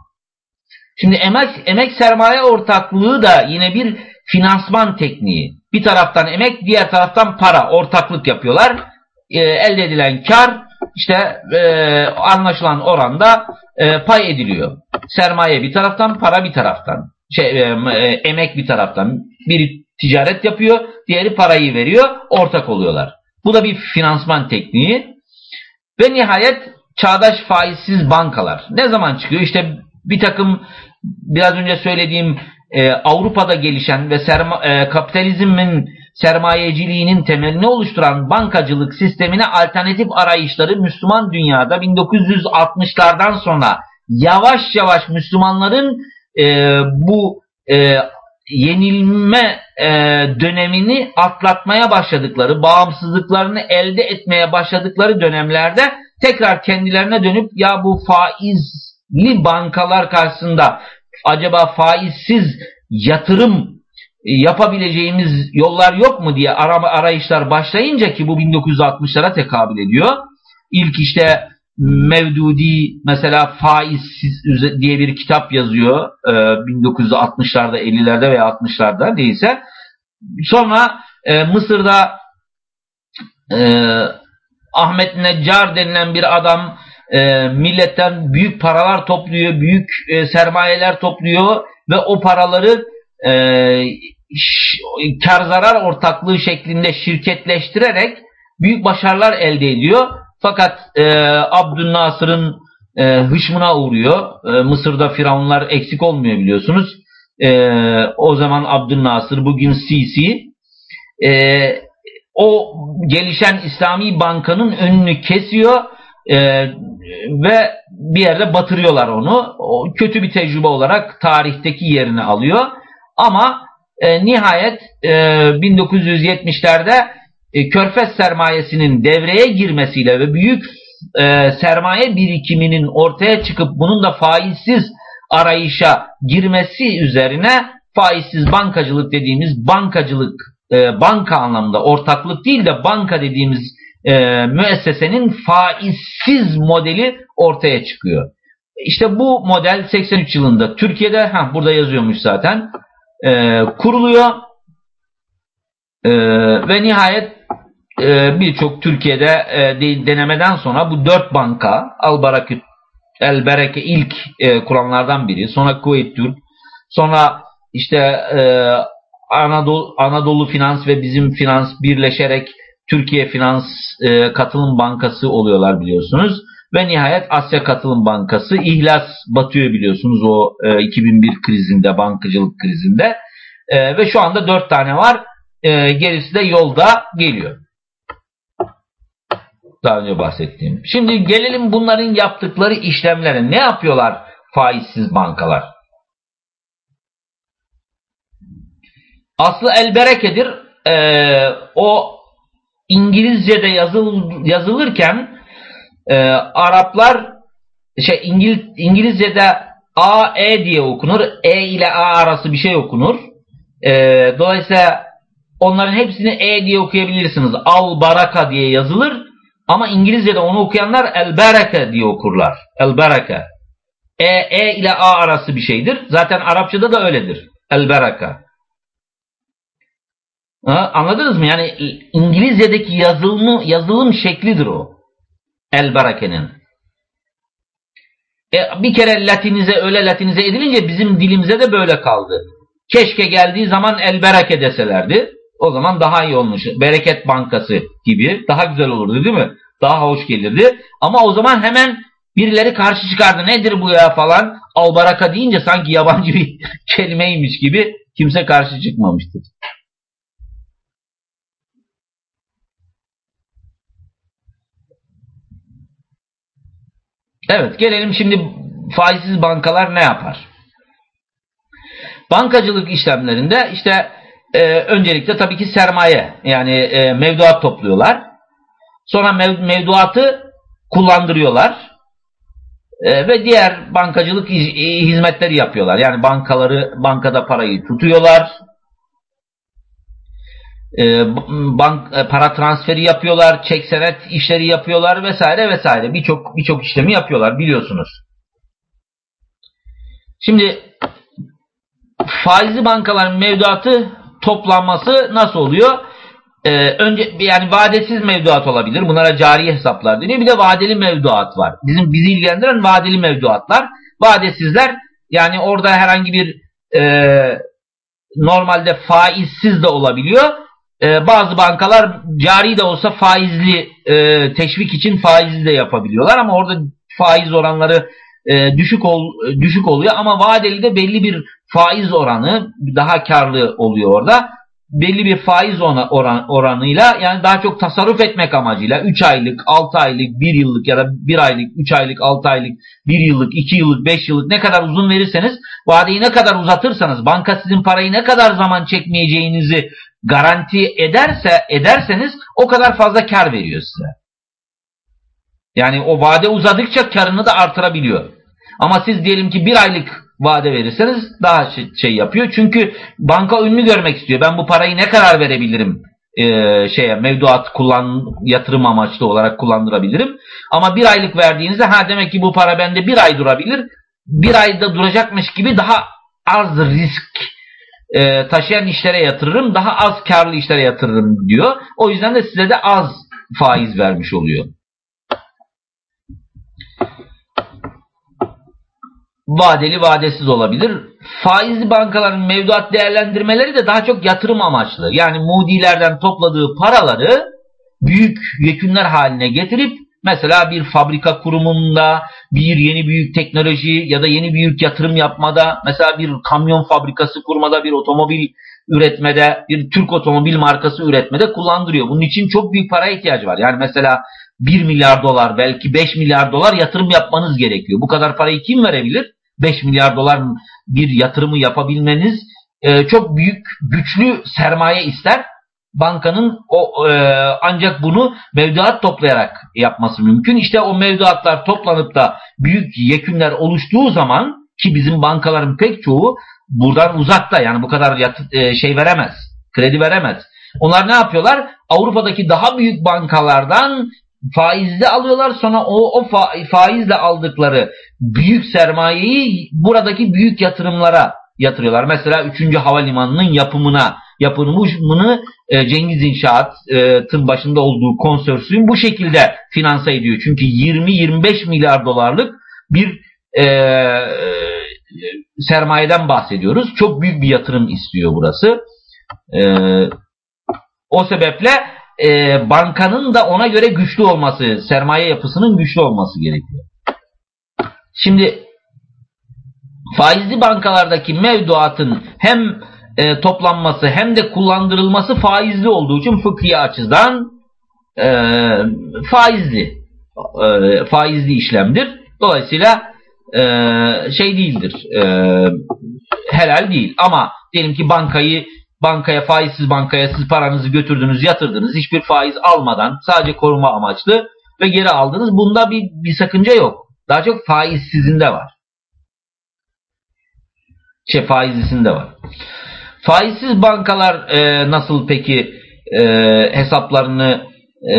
Şimdi emek, emek sermaye ortaklığı da yine bir finansman tekniği. Bir taraftan emek, diğer taraftan para, ortaklık yapıyorlar. E, elde edilen kar işte e, anlaşılan oranda e, pay ediliyor. Sermaye bir taraftan, para bir taraftan. Şey, e, e, emek bir taraftan. Biri ticaret yapıyor, diğeri parayı veriyor, ortak oluyorlar. Bu da bir finansman tekniği. Ve nihayet çağdaş faizsiz bankalar. Ne zaman çıkıyor? İşte bir takım biraz önce söylediğim e, Avrupa'da gelişen ve serma, e, kapitalizmin sermayeciliğinin temelini oluşturan bankacılık sistemine alternatif arayışları Müslüman dünyada 1960'lardan sonra yavaş yavaş Müslümanların e, bu e, yenilme e, dönemini atlatmaya başladıkları, bağımsızlıklarını elde etmeye başladıkları dönemlerde tekrar kendilerine dönüp ya bu faizli bankalar karşısında acaba faizsiz yatırım yapabileceğimiz yollar yok mu diye arayışlar başlayınca ki bu 1960'lara tekabül ediyor. İlk işte Mevdudi mesela faizsiz diye bir kitap yazıyor 1960'larda 50'lerde veya 60'larda değilse. Sonra e, Mısır'da e, Ahmet Neccar denilen bir adam e, milletten büyük paralar topluyor, büyük e, sermayeler topluyor ve o paraları e, kar zarar ortaklığı şeklinde şirketleştirerek büyük başarılar elde ediyor. Fakat e, Abdülnasır'ın e, hışmına uğruyor. E, Mısır'da firavunlar eksik olmuyor biliyorsunuz. E, o zaman Abdülnasır, bugün Sisi e, o gelişen İslami bankanın önünü kesiyor e, ve bir yerde batırıyorlar onu. O kötü bir tecrübe olarak tarihteki yerini alıyor. Ama e, nihayet e, 1970'lerde e, körfez sermayesinin devreye girmesiyle ve büyük e, sermaye birikiminin ortaya çıkıp bunun da faizsiz arayışa girmesi üzerine faizsiz bankacılık dediğimiz bankacılık e, banka anlamında ortaklık değil de banka dediğimiz e, müessesenin faizsiz modeli ortaya çıkıyor. İşte bu model 83 yılında Türkiye'de ha burada yazıyormuş zaten e, kuruluyor e, ve nihayet birçok Türkiye'de e, denemeden sonra bu dört banka Albaraka El Bereke ilk e, kuranlardan biri. Sonra Kuveyt Türk. Sonra işte e, Anadolu, Anadolu Finans ve bizim finans birleşerek Türkiye Finans e, Katılım Bankası oluyorlar biliyorsunuz. Ve nihayet Asya Katılım Bankası ihlas batıyor biliyorsunuz o e, 2001 krizinde, bankacılık krizinde. E, ve şu anda dört tane var. E, gerisi de yolda geliyor. Daha önce bahsettiğim. Şimdi gelelim bunların yaptıkları işlemlere. Ne yapıyorlar faizsiz bankalar? Aslı elberekedir. Ee, o İngilizce'de yazıl, yazılırken e, Araplar şey İngiliz, İngilizce'de A, E diye okunur. E ile A arası bir şey okunur. E, dolayısıyla onların hepsini E diye okuyabilirsiniz. Al Baraka diye yazılır. Ama İngilizce'de onu okuyanlar el bereke diye okurlar. El. E, e ile A arası bir şeydir. Zaten Arapçada da öyledir. El bereke. anladınız mı? Yani İngilizce'deki yazılımı, yazılım şeklidir o. El berekenin. E, bir kere latinize öyle latinize edilince bizim dilimize de böyle kaldı. Keşke geldiği zaman el deselerdi. O zaman daha iyi olmuş. Bereket Bankası gibi daha güzel olurdu değil mi? Daha hoş gelirdi. Ama o zaman hemen birileri karşı çıkardı. Nedir bu ya falan. Albaraka deyince sanki yabancı bir [LAUGHS] kelimeymiş gibi kimse karşı çıkmamıştır. Evet gelelim şimdi faizsiz bankalar ne yapar? Bankacılık işlemlerinde işte e, öncelikle tabii ki sermaye yani e, mevduat topluyorlar. Sonra mev, mevduatı kullandırıyorlar. e, ve diğer bankacılık hizmetleri yapıyorlar. Yani bankaları bankada parayı tutuyorlar. E, bank para transferi yapıyorlar, çek senet işleri yapıyorlar vesaire vesaire. Birçok birçok işlemi yapıyorlar biliyorsunuz. Şimdi faizli bankaların mevduatı toplanması nasıl oluyor? Ee, önce yani vadesiz mevduat olabilir. Bunlara cari hesaplar deniyor. Bir de vadeli mevduat var. Bizim bizi ilgilendiren vadeli mevduatlar. Vadesizler yani orada herhangi bir e, normalde faizsiz de olabiliyor. E, bazı bankalar cari de olsa faizli e, teşvik için faizli de yapabiliyorlar ama orada faiz oranları e, düşük ol, düşük oluyor ama vadeli de belli bir faiz oranı daha karlı oluyor orada. Belli bir faiz oran, oranıyla yani daha çok tasarruf etmek amacıyla 3 aylık, 6 aylık, 1 yıllık ya da 1 aylık, 3 aylık, 6 aylık, 1 yıllık, 2 yıllık, 5 yıllık ne kadar uzun verirseniz vadeyi ne kadar uzatırsanız banka sizin parayı ne kadar zaman çekmeyeceğinizi garanti ederse ederseniz o kadar fazla kar veriyor size. Yani o vade uzadıkça karını da artırabiliyor. Ama siz diyelim ki bir aylık vade verirseniz daha şey, şey yapıyor. Çünkü banka ünlü görmek istiyor. Ben bu parayı ne kadar verebilirim e, şeye mevduat kullan yatırım amaçlı olarak kullandırabilirim. Ama bir aylık verdiğinizde ha demek ki bu para bende bir ay durabilir. Bir ayda duracakmış gibi daha az risk e, taşıyan işlere yatırırım. Daha az karlı işlere yatırırım diyor. O yüzden de size de az faiz vermiş oluyor. Vadeli vadesiz olabilir. Faizli bankaların mevduat değerlendirmeleri de daha çok yatırım amaçlı. Yani Moody'lerden topladığı paraları büyük yekünler haline getirip mesela bir fabrika kurumunda bir yeni büyük teknoloji ya da yeni büyük yatırım yapmada mesela bir kamyon fabrikası kurmada bir otomobil üretmede bir Türk otomobil markası üretmede kullandırıyor. Bunun için çok büyük para ihtiyacı var. Yani mesela 1 milyar dolar belki 5 milyar dolar yatırım yapmanız gerekiyor. Bu kadar parayı kim verebilir? 5 milyar dolar bir yatırımı yapabilmeniz e, çok büyük güçlü sermaye ister. Bankanın o e, ancak bunu mevduat toplayarak yapması mümkün. İşte o mevduatlar toplanıp da büyük yekünler oluştuğu zaman ki bizim bankaların pek çoğu buradan uzakta yani bu kadar yat, e, şey veremez, kredi veremez. Onlar ne yapıyorlar? Avrupa'daki daha büyük bankalardan faizle alıyorlar sonra o, o fa, faizle aldıkları büyük sermayeyi buradaki büyük yatırımlara yatırıyorlar. Mesela 3. Havalimanı'nın yapımına yapımını e, Cengiz İnşaat'ın e, başında olduğu konsorsiyum bu şekilde finanse ediyor. Çünkü 20-25 milyar dolarlık bir e, sermayeden bahsediyoruz. Çok büyük bir yatırım istiyor burası. E, o sebeple e, bankanın da ona göre güçlü olması, sermaye yapısının güçlü olması gerekiyor. Şimdi faizli bankalardaki mevduatın hem e, toplanması hem de kullandırılması faizli olduğu için fıkhi açıdan e, faizli e, faizli işlemdir. Dolayısıyla e, şey değildir, e, helal değil. Ama diyelim ki bankayı bankaya faizsiz bankaya siz paranızı götürdünüz yatırdınız hiçbir faiz almadan sadece koruma amaçlı ve geri aldınız. Bunda bir, bir sakınca yok. Daha çok faizsizinde var. Şey faizlisinde var. Faizsiz bankalar e, nasıl peki e, hesaplarını e,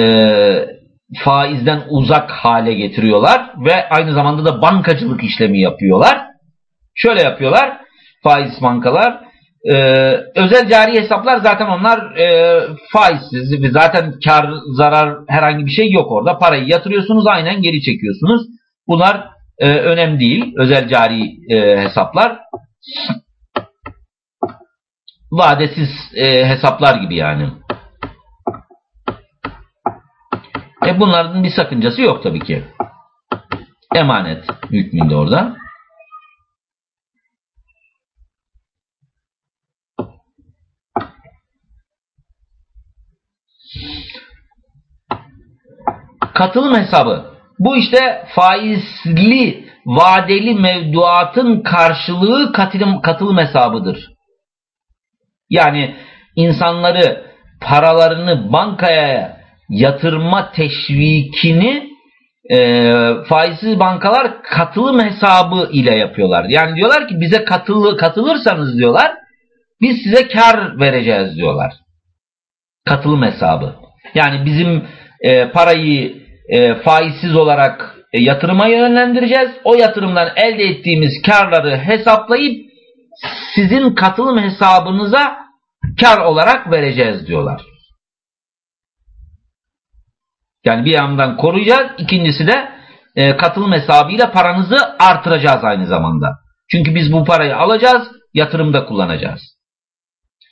faizden uzak hale getiriyorlar ve aynı zamanda da bankacılık işlemi yapıyorlar. Şöyle yapıyorlar faiz bankalar ee, özel cari hesaplar zaten onlar e, faizsiz. Zaten kar, zarar herhangi bir şey yok orada. Parayı yatırıyorsunuz aynen geri çekiyorsunuz. Bunlar e, önemli değil. Özel cari e, hesaplar. Vadesiz e, hesaplar gibi yani. E bunların bir sakıncası yok tabii ki. Emanet hükmünde orada. Katılım hesabı. Bu işte faizli vadeli mevduatın karşılığı katılım, katılım hesabıdır. Yani insanları paralarını bankaya yatırma teşvikini e, faizsiz bankalar katılım hesabı ile yapıyorlar. Yani diyorlar ki bize katılı, katılırsanız diyorlar biz size kar vereceğiz diyorlar. Katılım hesabı. Yani bizim e, parayı e, faizsiz olarak e, yatırıma yönlendireceğiz. O yatırımdan elde ettiğimiz karları hesaplayıp sizin katılım hesabınıza kar olarak vereceğiz diyorlar. Yani bir yandan koruyacağız, ikincisi de e, katılım hesabıyla paranızı artıracağız aynı zamanda. Çünkü biz bu parayı alacağız, yatırımda kullanacağız.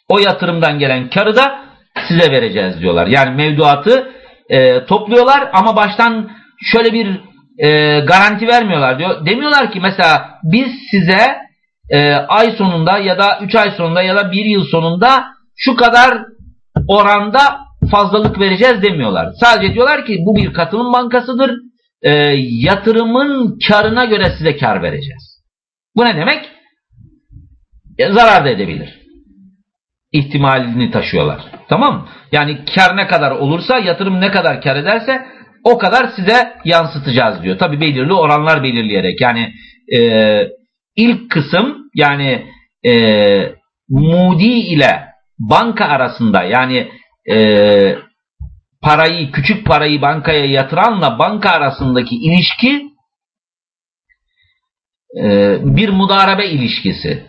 O yatırımdan gelen karı da size vereceğiz diyorlar. Yani mevduatı e, topluyorlar ama baştan şöyle bir e, garanti vermiyorlar diyor. Demiyorlar ki mesela biz size e, ay sonunda ya da 3 ay sonunda ya da 1 yıl sonunda şu kadar oranda fazlalık vereceğiz demiyorlar. Sadece diyorlar ki bu bir katılım bankasıdır. E, yatırımın karına göre size kar vereceğiz. Bu ne demek? E, zarar da edebilir. İhtimalini taşıyorlar. Tamam mı? Yani kar ne kadar olursa yatırım ne kadar kar ederse o kadar size yansıtacağız diyor. Tabi belirli oranlar belirleyerek. Yani e, ilk kısım yani e, Moody ile banka arasında yani e, parayı küçük parayı bankaya yatıranla banka arasındaki ilişki e, bir mudarebe ilişkisi.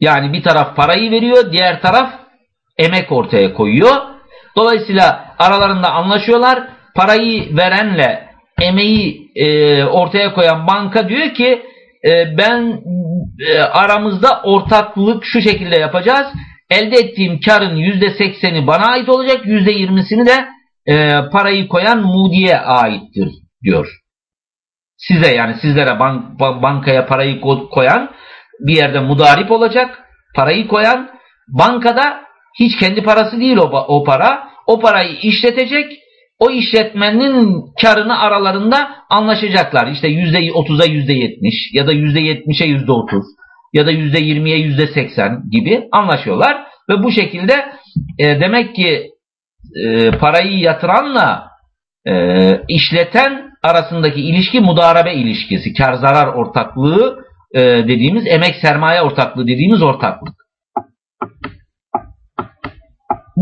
Yani bir taraf parayı veriyor, diğer taraf emek ortaya koyuyor. Dolayısıyla aralarında anlaşıyorlar. Parayı verenle emeği e, ortaya koyan banka diyor ki e, ben e, aramızda ortaklık şu şekilde yapacağız. Elde ettiğim karın %80'i bana ait olacak, %20'sini de e, parayı koyan Moody'ye aittir diyor. Size yani sizlere bank, bankaya parayı koyan bir yerde mudarip olacak. Parayı koyan bankada hiç kendi parası değil o, o para. O parayı işletecek. O işletmenin karını aralarında anlaşacaklar. İşte %30'a %70 ya da %70'e %30 ya da %20'ye %80 gibi anlaşıyorlar. Ve bu şekilde e, demek ki e, parayı yatıranla e, işleten arasındaki ilişki mudarabe ilişkisi. Kar zarar ortaklığı e, dediğimiz emek sermaye ortaklığı dediğimiz ortaklık.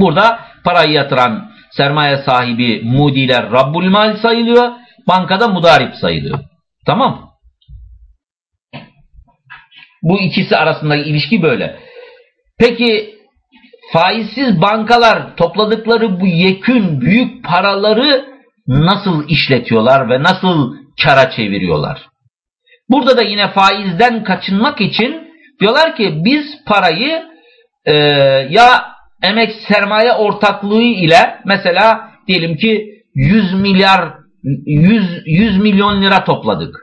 Burada parayı yatıran sermaye sahibi mudiler Rabbul Mal sayılıyor. Bankada mudarip sayılıyor. Tamam Bu ikisi arasındaki ilişki böyle. Peki faizsiz bankalar topladıkları bu yekün büyük paraları nasıl işletiyorlar ve nasıl kara çeviriyorlar? Burada da yine faizden kaçınmak için diyorlar ki biz parayı e, ya emek sermaye ortaklığı ile mesela diyelim ki 100 milyar 100, 100 milyon lira topladık.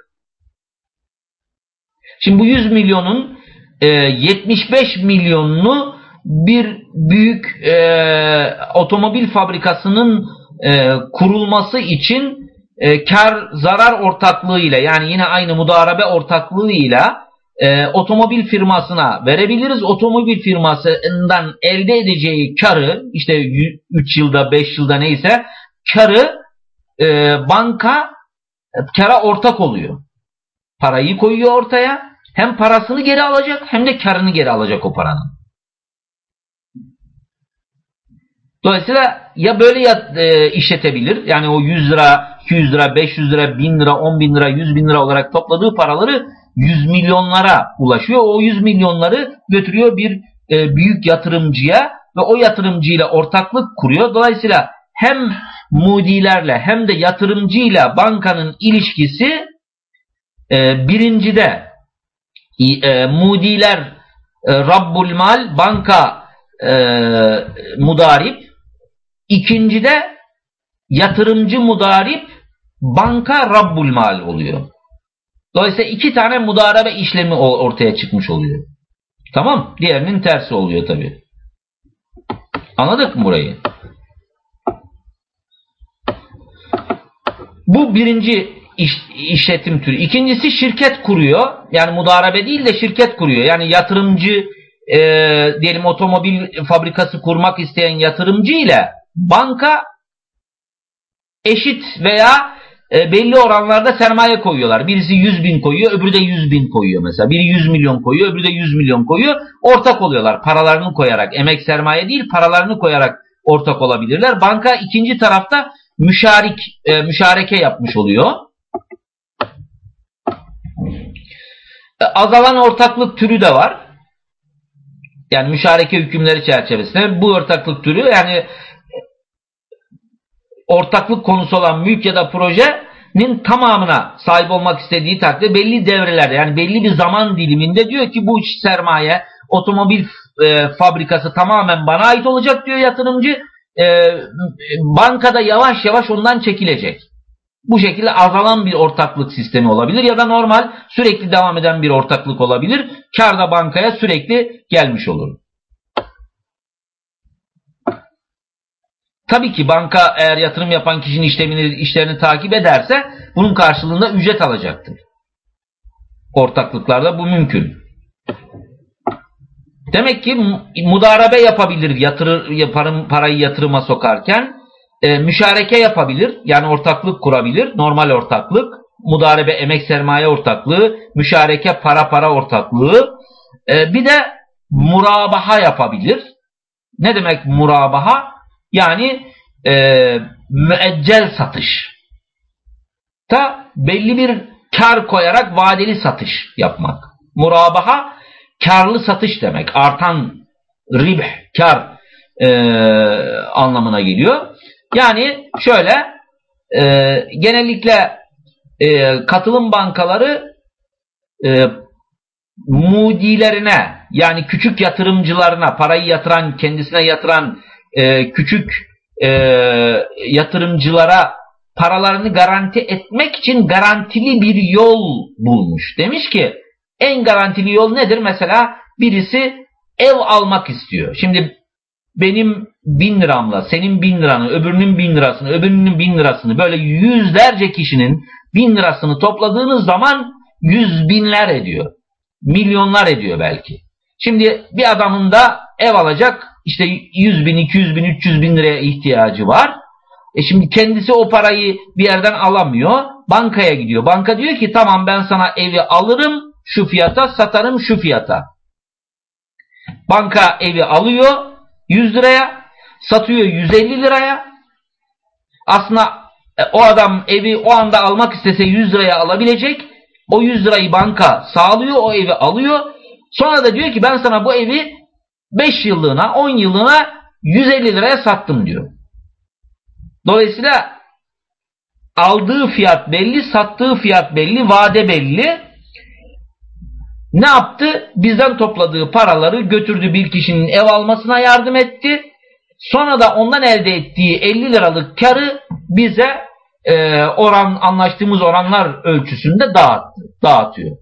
Şimdi bu 100 milyonun e, 75 milyonunu bir büyük e, otomobil fabrikasının e, kurulması için e, kar zarar ortaklığıyla yani yine aynı mudarabe ortaklığıyla e, otomobil firmasına verebiliriz. Otomobil firmasından elde edeceği karı işte 3 yılda 5 yılda neyse karı e, banka kara ortak oluyor. Parayı koyuyor ortaya. Hem parasını geri alacak hem de karını geri alacak o paranın. Dolayısıyla ya böyle ya, e, işletebilir. Yani o 100 lira, 200 lira, 500 lira, 1000 lira, 10 bin lira, 100 bin lira olarak topladığı paraları 100 milyonlara ulaşıyor. O 100 milyonları götürüyor bir e, büyük yatırımcıya ve o yatırımcıyla ortaklık kuruyor. Dolayısıyla hem mudilerle hem de yatırımcıyla bankanın ilişkisi e, birincide e, mudiler e, Rabbul Mal banka e, mudarip ikincide yatırımcı mudarip banka Rabbul Mal oluyor. Dolayısıyla iki tane mudarebe işlemi ortaya çıkmış oluyor. Tamam. Diğerinin tersi oluyor tabi. Anladık mı burayı? Bu birinci iş, işletim türü. İkincisi şirket kuruyor. Yani mudarebe değil de şirket kuruyor. Yani yatırımcı e, diyelim otomobil fabrikası kurmak isteyen yatırımcı ile banka eşit veya e, belli oranlarda sermaye koyuyorlar. Birisi 100 bin koyuyor, öbürü de 100 bin koyuyor mesela. Biri 100 milyon koyuyor, öbürü de 100 milyon koyuyor. Ortak oluyorlar paralarını koyarak. Emek sermaye değil, paralarını koyarak ortak olabilirler. Banka ikinci tarafta müşarik, e, müşareke yapmış oluyor. E, azalan ortaklık türü de var. Yani müşareke hükümleri çerçevesinde bu ortaklık türü yani ortaklık konusu olan mülk ya da projenin tamamına sahip olmak istediği takdirde belli devrelerde yani belli bir zaman diliminde diyor ki bu iş sermaye otomobil e, fabrikası tamamen bana ait olacak diyor yatırımcı. E, bankada yavaş yavaş ondan çekilecek. Bu şekilde azalan bir ortaklık sistemi olabilir ya da normal sürekli devam eden bir ortaklık olabilir. Kar da bankaya sürekli gelmiş olur. Tabii ki banka eğer yatırım yapan kişinin işlemini, işlerini takip ederse bunun karşılığında ücret alacaktır. Ortaklıklarda bu mümkün. Demek ki mudarabe yapabilir yatırır, parayı yatırıma sokarken e, müşareke yapabilir yani ortaklık kurabilir normal ortaklık mudarebe emek sermaye ortaklığı müşareke para para ortaklığı e, bir de murabaha yapabilir. Ne demek murabaha? Yani e, müeccel satış. Ta belli bir kar koyarak vadeli satış yapmak. Murabaha karlı satış demek. Artan ribh, kar e, anlamına geliyor. Yani şöyle e, genellikle e, katılım bankaları e, mudilerine yani küçük yatırımcılarına parayı yatıran kendisine yatıran e, küçük e, yatırımcılara paralarını garanti etmek için garantili bir yol bulmuş. Demiş ki en garantili yol nedir? Mesela birisi ev almak istiyor. Şimdi benim bin liramla senin bin liranı, öbürünün bin lirasını, öbürünün bin lirasını böyle yüzlerce kişinin bin lirasını topladığınız zaman yüz binler ediyor. Milyonlar ediyor belki. Şimdi bir adamın da ev alacak işte 100 bin, 200 bin, 300 bin liraya ihtiyacı var. E şimdi kendisi o parayı bir yerden alamıyor. Bankaya gidiyor. Banka diyor ki tamam ben sana evi alırım şu fiyata, satarım şu fiyata. Banka evi alıyor 100 liraya, satıyor 150 liraya. Aslında e, o adam evi o anda almak istese 100 liraya alabilecek. O 100 lirayı banka sağlıyor, o evi alıyor. Sonra da diyor ki ben sana bu evi 5 yıllığına, 10 yıllığına 150 liraya sattım diyor. Dolayısıyla aldığı fiyat belli, sattığı fiyat belli, vade belli. Ne yaptı? Bizden topladığı paraları götürdü bir kişinin ev almasına yardım etti. Sonra da ondan elde ettiği 50 liralık karı bize e, oran anlaştığımız oranlar ölçüsünde dağıttı, dağıtıyor.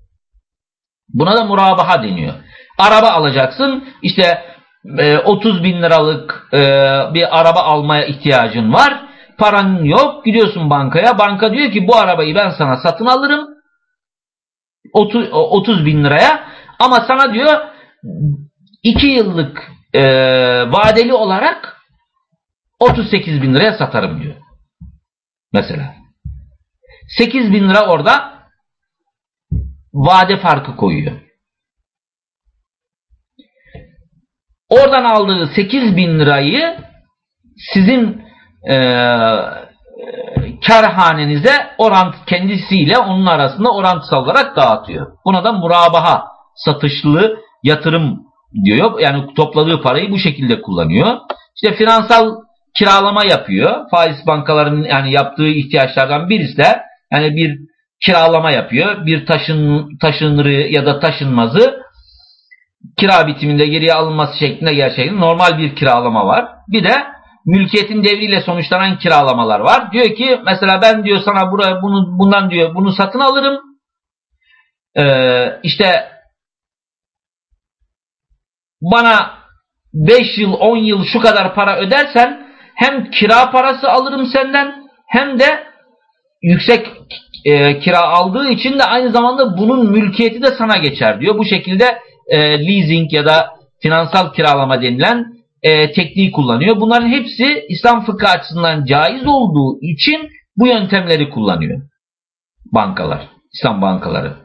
Buna da murabaha deniyor. Araba alacaksın işte e, 30 bin liralık e, bir araba almaya ihtiyacın var. Paran yok gidiyorsun bankaya. Banka diyor ki bu arabayı ben sana satın alırım 30, 30 bin liraya ama sana diyor 2 yıllık e, vadeli olarak 38 bin liraya satarım diyor. Mesela. 8 bin lira orada vade farkı koyuyor. Oradan aldığı 8 bin lirayı sizin e, karhanenize orant kendisiyle onun arasında orantısal olarak dağıtıyor. Buna da murabaha satışlı yatırım diyor. Yani topladığı parayı bu şekilde kullanıyor. İşte finansal kiralama yapıyor. Faiz bankalarının yani yaptığı ihtiyaçlardan birisi de yani bir kiralama yapıyor. Bir taşın taşınırı ya da taşınmazı kira bitiminde geriye alınması şeklinde gerçekten normal bir kiralama var. Bir de mülkiyetin devriyle sonuçlanan kiralamalar var. Diyor ki mesela ben diyor sana buraya bunu bundan diyor bunu satın alırım. Ee, işte bana 5 yıl 10 yıl şu kadar para ödersen hem kira parası alırım senden hem de yüksek e, kira aldığı için de aynı zamanda bunun mülkiyeti de sana geçer diyor. Bu şekilde e, leasing ya da finansal kiralama denilen e, tekniği kullanıyor. Bunların hepsi İslam fıkhı açısından caiz olduğu için Bu yöntemleri kullanıyor bankalar, İslam bankaları.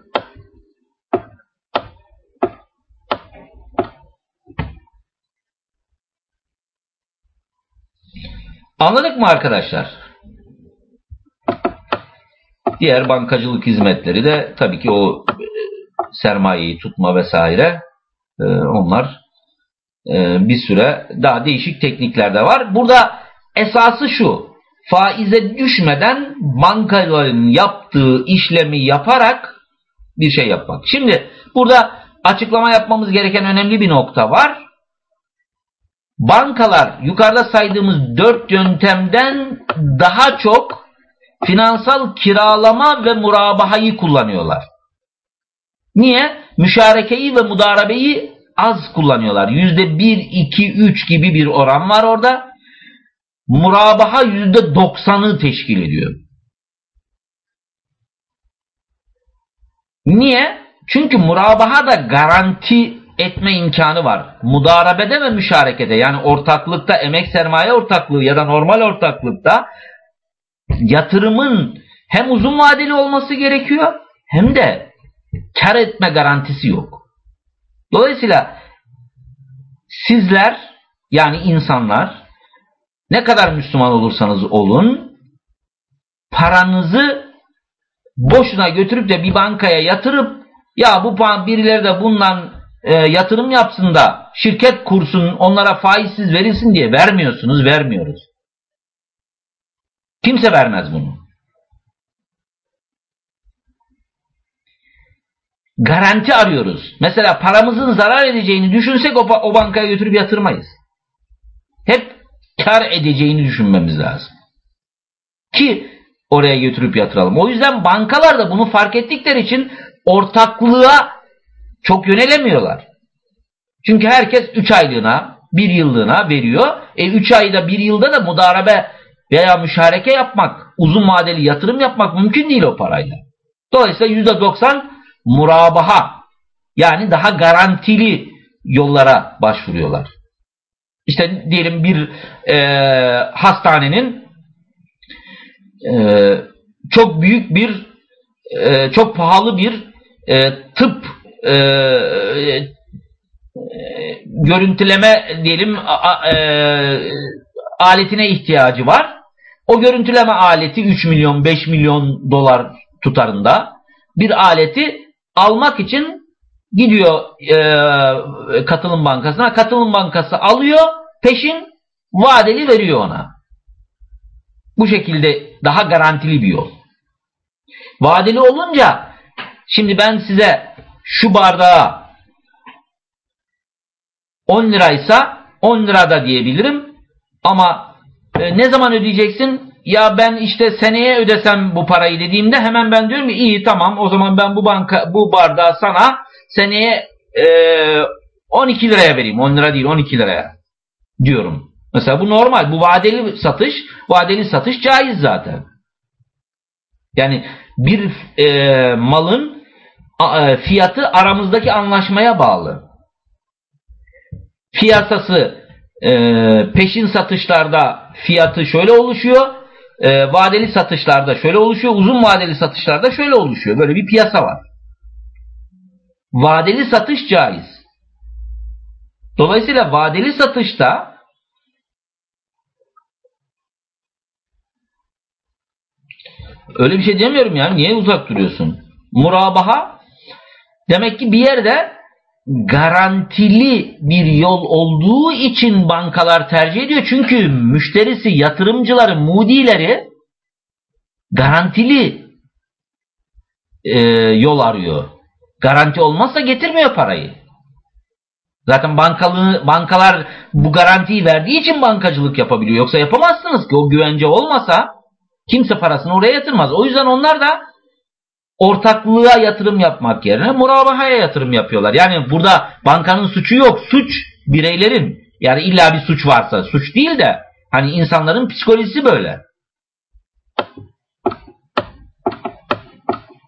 Anladık mı arkadaşlar? Diğer bankacılık hizmetleri de tabii ki o e, sermayeyi tutma vesaire e, onlar e, bir süre daha değişik teknikler de var. Burada esası şu faize düşmeden bankaların yaptığı işlemi yaparak bir şey yapmak. Şimdi burada açıklama yapmamız gereken önemli bir nokta var. Bankalar yukarıda saydığımız dört yöntemden daha çok finansal kiralama ve murabahayı kullanıyorlar. Niye? Müşarekeyi ve mudarabeyi az kullanıyorlar. Yüzde bir, iki, üç gibi bir oran var orada. Murabaha yüzde doksanı teşkil ediyor. Niye? Çünkü murabaha da garanti etme imkanı var. Mudarabede ve müşarekede yani ortaklıkta emek sermaye ortaklığı ya da normal ortaklıkta yatırımın hem uzun vadeli olması gerekiyor hem de kar etme garantisi yok. Dolayısıyla sizler yani insanlar ne kadar Müslüman olursanız olun paranızı boşuna götürüp de bir bankaya yatırıp ya bu birileri de bundan e, yatırım yapsın da şirket kursun onlara faizsiz verilsin diye vermiyorsunuz vermiyoruz. Kimse vermez bunu. Garanti arıyoruz. Mesela paramızın zarar edeceğini düşünsek o, o bankaya götürüp yatırmayız. Hep kar edeceğini düşünmemiz lazım. Ki oraya götürüp yatıralım. O yüzden bankalar da bunu fark ettikleri için ortaklığa çok yönelemiyorlar. Çünkü herkes 3 aylığına, 1 yıllığına veriyor. E 3 ayda 1 yılda da mudarabe veya müşareke yapmak, uzun vadeli yatırım yapmak mümkün değil o parayla. Dolayısıyla %90 murabaha yani daha garantili yollara başvuruyorlar. İşte diyelim bir e, hastanenin e, çok büyük bir e, çok pahalı bir e, tıp e, e, görüntüleme diyelim a, e, aletine ihtiyacı var. O görüntüleme aleti 3 milyon 5 milyon dolar tutarında bir aleti almak için gidiyor e, katılım bankasına. Katılım bankası alıyor peşin vadeli veriyor ona. Bu şekilde daha garantili bir yol. Vadeli olunca şimdi ben size şu bardağa 10 liraysa 10 lirada diyebilirim ama e, ne zaman ödeyeceksin? Ya ben işte seneye ödesem bu parayı dediğimde hemen ben diyorum ki iyi tamam o zaman ben bu banka bu bardağı sana seneye e, 12 liraya vereyim. 10 lira değil 12 liraya diyorum. Mesela bu normal. Bu vadeli satış, vadeli satış caiz zaten. Yani bir e, malın e, fiyatı aramızdaki anlaşmaya bağlı. Fiyatası e, peşin satışlarda fiyatı şöyle oluşuyor. E, vadeli satışlarda şöyle oluşuyor. Uzun vadeli satışlarda şöyle oluşuyor. Böyle bir piyasa var. Vadeli satış caiz. Dolayısıyla vadeli satışta öyle bir şey demiyorum ya. Niye uzak duruyorsun? Murabaha demek ki bir yerde garantili bir yol olduğu için bankalar tercih ediyor. Çünkü müşterisi, yatırımcıları, mudileri garantili e, yol arıyor. Garanti olmazsa getirmiyor parayı. Zaten bankalı, bankalar bu garantiyi verdiği için bankacılık yapabiliyor. Yoksa yapamazsınız ki o güvence olmasa kimse parasını oraya yatırmaz. O yüzden onlar da ortaklığa yatırım yapmak yerine murabahaya yatırım yapıyorlar. Yani burada bankanın suçu yok. Suç bireylerin. Yani illa bir suç varsa suç değil de hani insanların psikolojisi böyle.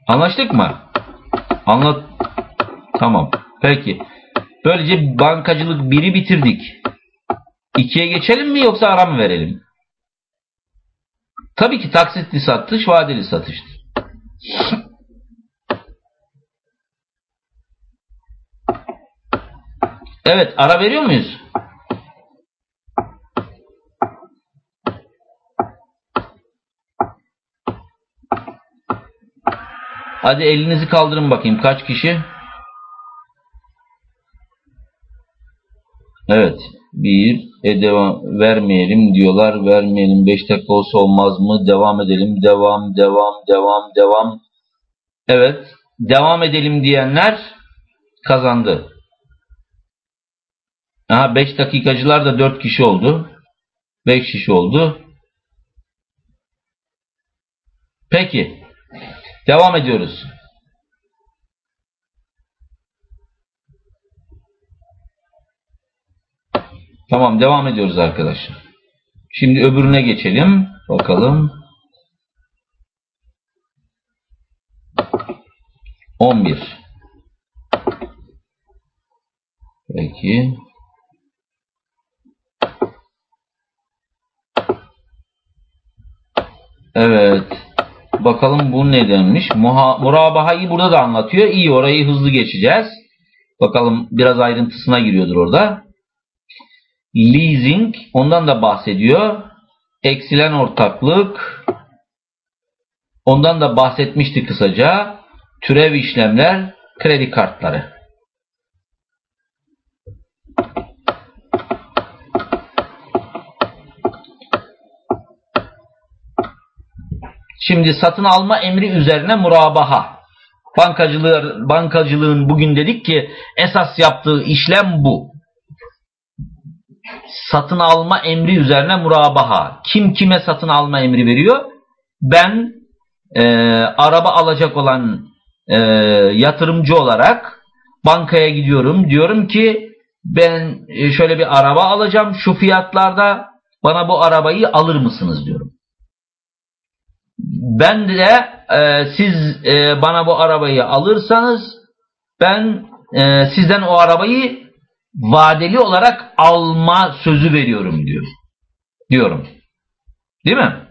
Anlaştık mı? Anlat. Tamam. Peki. Böylece bankacılık biri bitirdik. İkiye geçelim mi yoksa ara mı verelim? Tabii ki taksitli satış vadeli satıştır. Evet ara veriyor muyuz? Hadi elinizi kaldırın bakayım kaç kişi? Evet. Bir, e devam vermeyelim diyorlar. Vermeyelim. Beş dakika olsa olmaz mı? Devam edelim. Devam, devam, devam, devam. Evet. Devam edelim diyenler kazandı. Aha 5 dakikacılar da 4 kişi oldu. 5 kişi oldu. Peki. Devam ediyoruz. Tamam devam ediyoruz arkadaşlar. Şimdi öbürüne geçelim. Bakalım. 11. Peki. Evet. Bakalım bu ne demiş. Muha Murabahayı burada da anlatıyor. İyi orayı hızlı geçeceğiz. Bakalım biraz ayrıntısına giriyordur orada. Leasing ondan da bahsediyor. Eksilen ortaklık ondan da bahsetmişti kısaca. Türev işlemler, kredi kartları. Şimdi satın alma emri üzerine murabaha. Bankacılığı, bankacılığın bugün dedik ki esas yaptığı işlem bu. Satın alma emri üzerine murabaha. Kim kime satın alma emri veriyor? Ben e, araba alacak olan e, yatırımcı olarak bankaya gidiyorum. Diyorum ki ben e, şöyle bir araba alacağım şu fiyatlarda bana bu arabayı alır mısınız diyorum. Ben de e, siz e, bana bu arabayı alırsanız ben e, sizden o arabayı vadeli olarak alma sözü veriyorum diyor. Diyorum. Değil mi?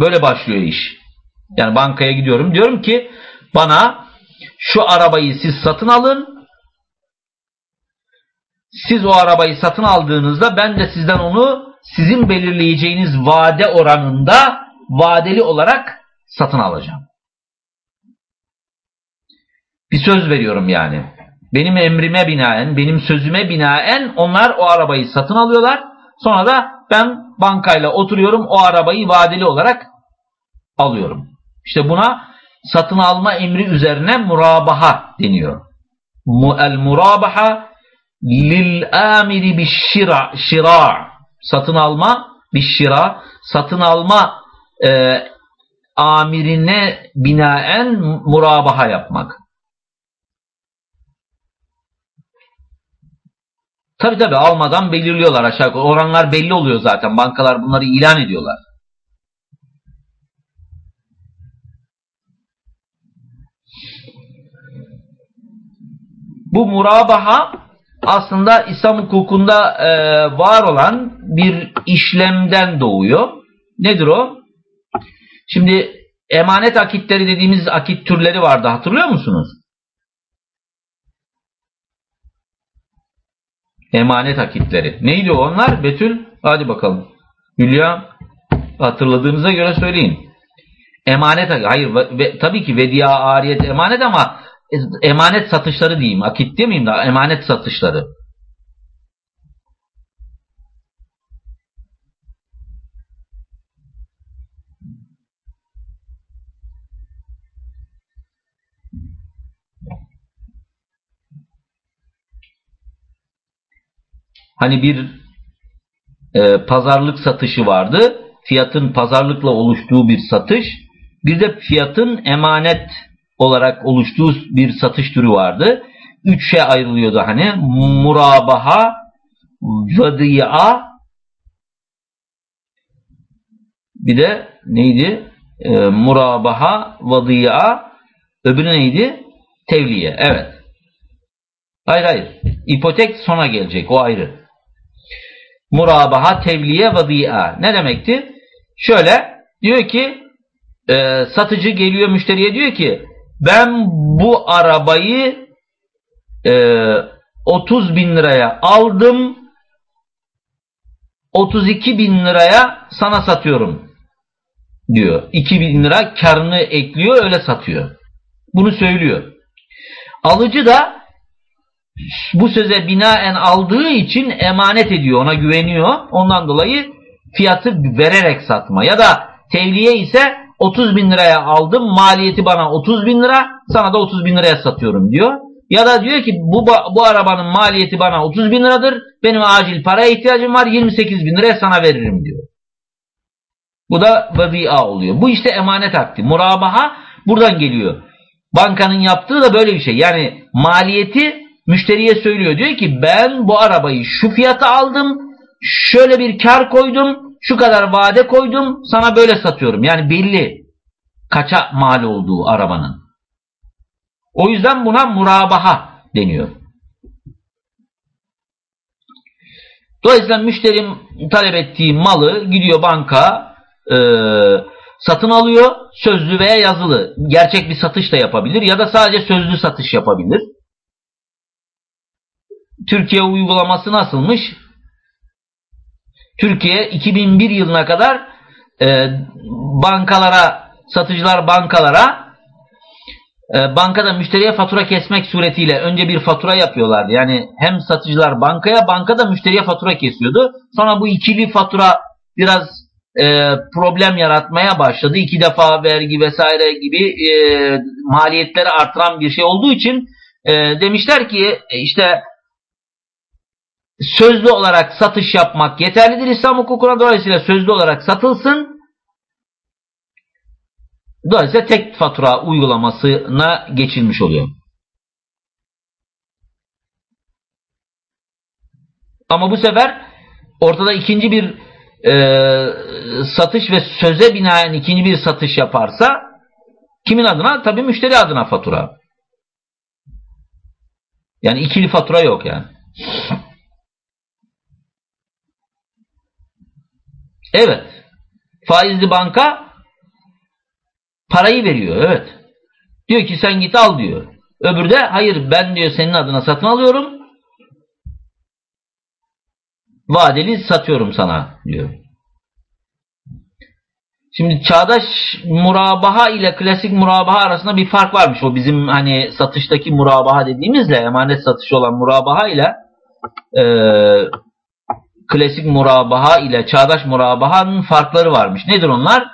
Böyle başlıyor iş. Yani bankaya gidiyorum. Diyorum ki bana şu arabayı siz satın alın. Siz o arabayı satın aldığınızda ben de sizden onu sizin belirleyeceğiniz vade oranında vadeli olarak satın alacağım. Bir söz veriyorum yani. Benim emrime binaen, benim sözüme binaen onlar o arabayı satın alıyorlar. Sonra da ben bankayla oturuyorum o arabayı vadeli olarak alıyorum. İşte buna satın alma emri üzerine murabaha deniyor. El murabaha lil amiri bir şira, şira satın alma bir şira satın alma e, amirine binaen murabaha yapmak. Tabi tabi almadan belirliyorlar aşağı yukarı. Oranlar belli oluyor zaten. Bankalar bunları ilan ediyorlar. Bu murabaha aslında İslam hukukunda e, var olan bir işlemden doğuyor. Nedir o? Şimdi emanet akitleri dediğimiz akit türleri vardı hatırlıyor musunuz? Emanet akitleri. Neydi onlar? Betül hadi bakalım. Hülya hatırladığınıza göre söyleyin. Emanet hayır ve, tabii ki vedia ariyet emanet ama emanet satışları diyeyim. Akit demeyeyim de emanet satışları. Hani bir e, pazarlık satışı vardı. Fiyatın pazarlıkla oluştuğu bir satış. Bir de fiyatın emanet olarak oluştuğu bir satış türü vardı. Üç şey ayrılıyordu hani. Murabaha, vadi'a bir de neydi? E, murabaha, vadi'a öbürü neydi? Tevliye. Evet. Hayır hayır. İpotek sona gelecek. O ayrı. Murabaha, tevliye, vadi'a. Ne demekti? Şöyle Diyor ki e, satıcı geliyor müşteriye diyor ki ben bu arabayı e, 30 bin liraya aldım 32 bin liraya sana satıyorum diyor. 2 bin lira karını ekliyor öyle satıyor. Bunu söylüyor. Alıcı da bu söze binaen aldığı için emanet ediyor ona güveniyor. Ondan dolayı fiyatı vererek satma ya da tevliye ise 30 bin liraya aldım maliyeti bana 30 bin lira sana da 30 bin liraya satıyorum diyor. Ya da diyor ki bu, bu arabanın maliyeti bana 30 bin liradır. Benim acil paraya ihtiyacım var 28 bin liraya sana veririm diyor. Bu da vedi'a oluyor. Bu işte emanet akdi. Murabaha buradan geliyor. Bankanın yaptığı da böyle bir şey. Yani maliyeti müşteriye söylüyor. Diyor ki ben bu arabayı şu fiyata aldım. Şöyle bir kar koydum. Şu kadar vade koydum. Sana böyle satıyorum. Yani belli kaça mal olduğu arabanın. O yüzden buna murabaha deniyor. Dolayısıyla müşterim talep ettiği malı gidiyor banka e, satın alıyor. Sözlü veya yazılı. Gerçek bir satış da yapabilir ya da sadece sözlü satış yapabilir. Türkiye uygulaması nasılmış? Türkiye 2001 yılına kadar e, bankalara, satıcılar bankalara e, bankada müşteriye fatura kesmek suretiyle önce bir fatura yapıyorlardı. Yani hem satıcılar bankaya, banka da müşteriye fatura kesiyordu. Sonra bu ikili fatura biraz e, problem yaratmaya başladı. İki defa vergi vesaire gibi e, maliyetleri artıran bir şey olduğu için e, demişler ki e, işte sözlü olarak satış yapmak yeterlidir İslam hukukuna dolayısıyla sözlü olarak satılsın. Dolayısıyla tek fatura uygulamasına geçilmiş oluyor. Ama bu sefer ortada ikinci bir e, satış ve söze binaen ikinci bir satış yaparsa kimin adına? Tabii müşteri adına fatura. Yani ikili fatura yok yani. Evet. Faizli banka parayı veriyor. Evet. Diyor ki sen git al diyor. Öbürü de hayır ben diyor senin adına satın alıyorum. Vadeli satıyorum sana diyor. Şimdi çağdaş murabaha ile klasik murabaha arasında bir fark varmış. O bizim hani satıştaki murabaha dediğimizle emanet satışı olan murabaha ile e, klasik murabaha ile çağdaş murabahanın farkları varmış. Nedir onlar?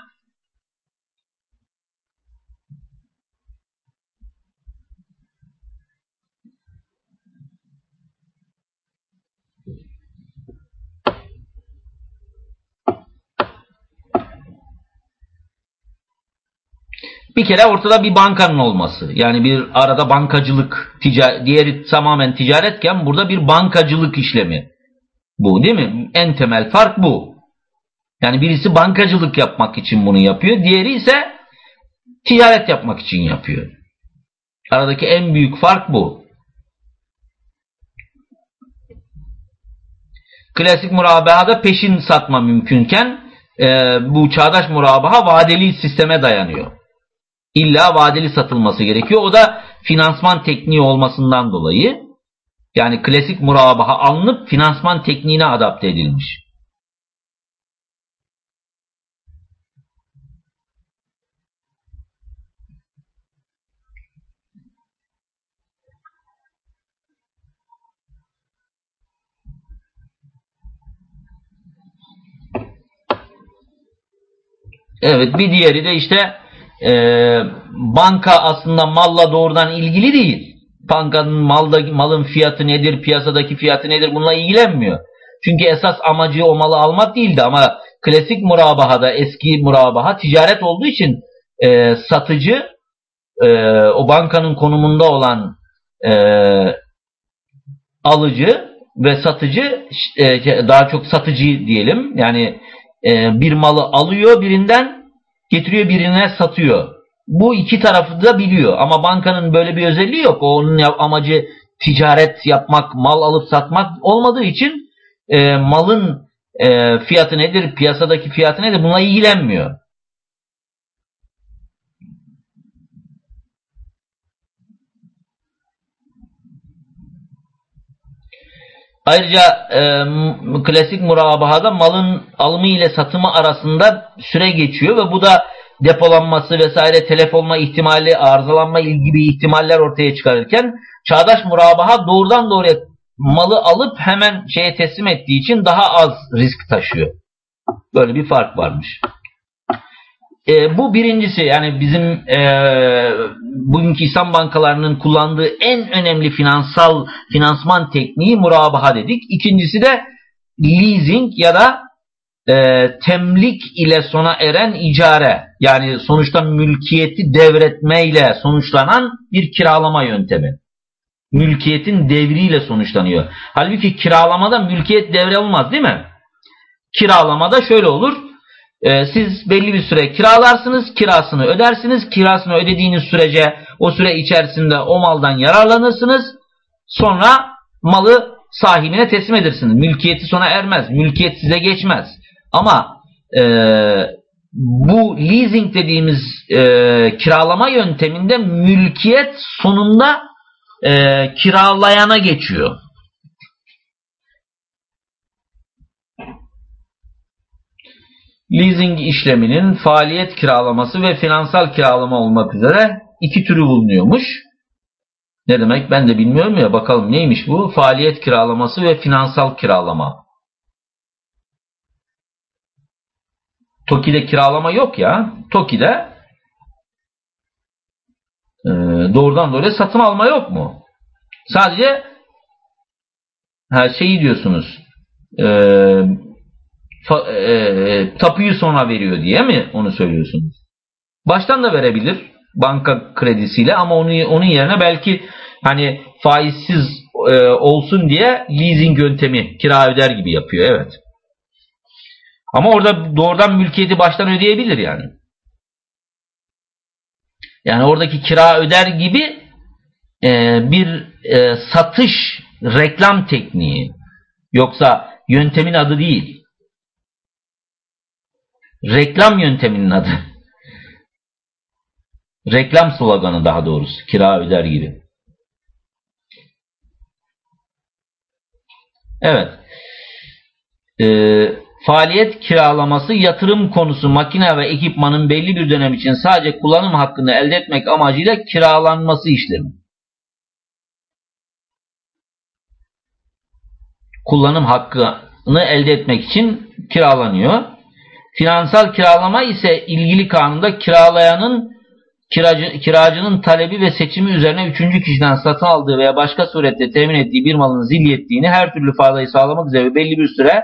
Bir kere ortada bir bankanın olması. Yani bir arada bankacılık, tica diğeri tamamen ticaretken burada bir bankacılık işlemi. Bu değil mi? En temel fark bu. Yani birisi bankacılık yapmak için bunu yapıyor. Diğeri ise ticaret yapmak için yapıyor. Aradaki en büyük fark bu. Klasik murabahada peşin satma mümkünken e, bu çağdaş murabaha vadeli sisteme dayanıyor. İlla vadeli satılması gerekiyor. O da finansman tekniği olmasından dolayı yani klasik murabaha alınıp finansman tekniğine adapte edilmiş. Evet bir diğeri de işte e, banka aslında malla doğrudan ilgili değil. Bankanın malda, malın fiyatı nedir, piyasadaki fiyatı nedir bununla ilgilenmiyor. Çünkü esas amacı o malı almak değildi ama klasik murabahada eski murabaha ticaret olduğu için e, satıcı e, o bankanın konumunda olan e, alıcı ve satıcı e, daha çok satıcı diyelim yani e, bir malı alıyor birinden getiriyor birine satıyor bu iki tarafı da biliyor. Ama bankanın böyle bir özelliği yok. Onun amacı ticaret yapmak, mal alıp satmak olmadığı için e, malın e, fiyatı nedir, piyasadaki fiyatı nedir bununla ilgilenmiyor. Ayrıca e, klasik murabahada malın alımı ile satımı arasında süre geçiyor ve bu da depolanması vesaire telef olma ihtimali, arızalanma gibi ihtimaller ortaya çıkarırken çağdaş murabaha doğrudan doğruya malı alıp hemen şeye teslim ettiği için daha az risk taşıyor. Böyle bir fark varmış. E, bu birincisi yani bizim e, bugünkü İslam bankalarının kullandığı en önemli finansal finansman tekniği murabaha dedik. İkincisi de leasing ya da e, temlik ile sona eren icare yani sonuçta mülkiyeti devretmeyle sonuçlanan bir kiralama yöntemi. Mülkiyetin devriyle sonuçlanıyor. Halbuki kiralamada mülkiyet devrolmaz değil mi? Kiralamada şöyle olur. E, siz belli bir süre kiralarsınız, kirasını ödersiniz. Kirasını ödediğiniz sürece o süre içerisinde o maldan yararlanırsınız. Sonra malı sahibine teslim edersiniz. Mülkiyeti sona ermez. Mülkiyet size geçmez. Ama e, bu leasing dediğimiz e, kiralama yönteminde mülkiyet sonunda e, kiralayana geçiyor. Leasing işleminin faaliyet kiralaması ve finansal kiralama olmak üzere iki türü bulunuyormuş. Ne demek ben de bilmiyorum ya bakalım neymiş bu? Faaliyet kiralaması ve finansal kiralama. Toki'de kiralama yok ya. Toki'de e, doğrudan doğruya satın alma yok mu? Sadece her şeyi diyorsunuz. E, fa, e, tapuyu sonra veriyor diye mi onu söylüyorsunuz? Baştan da verebilir banka kredisiyle ama onu, onun yerine belki hani faizsiz e, olsun diye leasing yöntemi kira öder gibi yapıyor. Evet. Ama orada doğrudan mülkiyeti baştan ödeyebilir yani. Yani oradaki kira öder gibi e, bir e, satış reklam tekniği. Yoksa yöntemin adı değil. Reklam yönteminin adı. [LAUGHS] Reklam sloganı daha doğrusu. Kira öder gibi. Evet. Ee, Faaliyet kiralaması yatırım konusu makine ve ekipmanın belli bir dönem için sadece kullanım hakkını elde etmek amacıyla kiralanması işlemi. Kullanım hakkını elde etmek için kiralanıyor. Finansal kiralama ise ilgili kanunda kiralayanın kiracı, kiracının talebi ve seçimi üzerine üçüncü kişiden satın aldığı veya başka surette temin ettiği bir malın zilyettiğini her türlü faydayı sağlamak üzere belli bir süre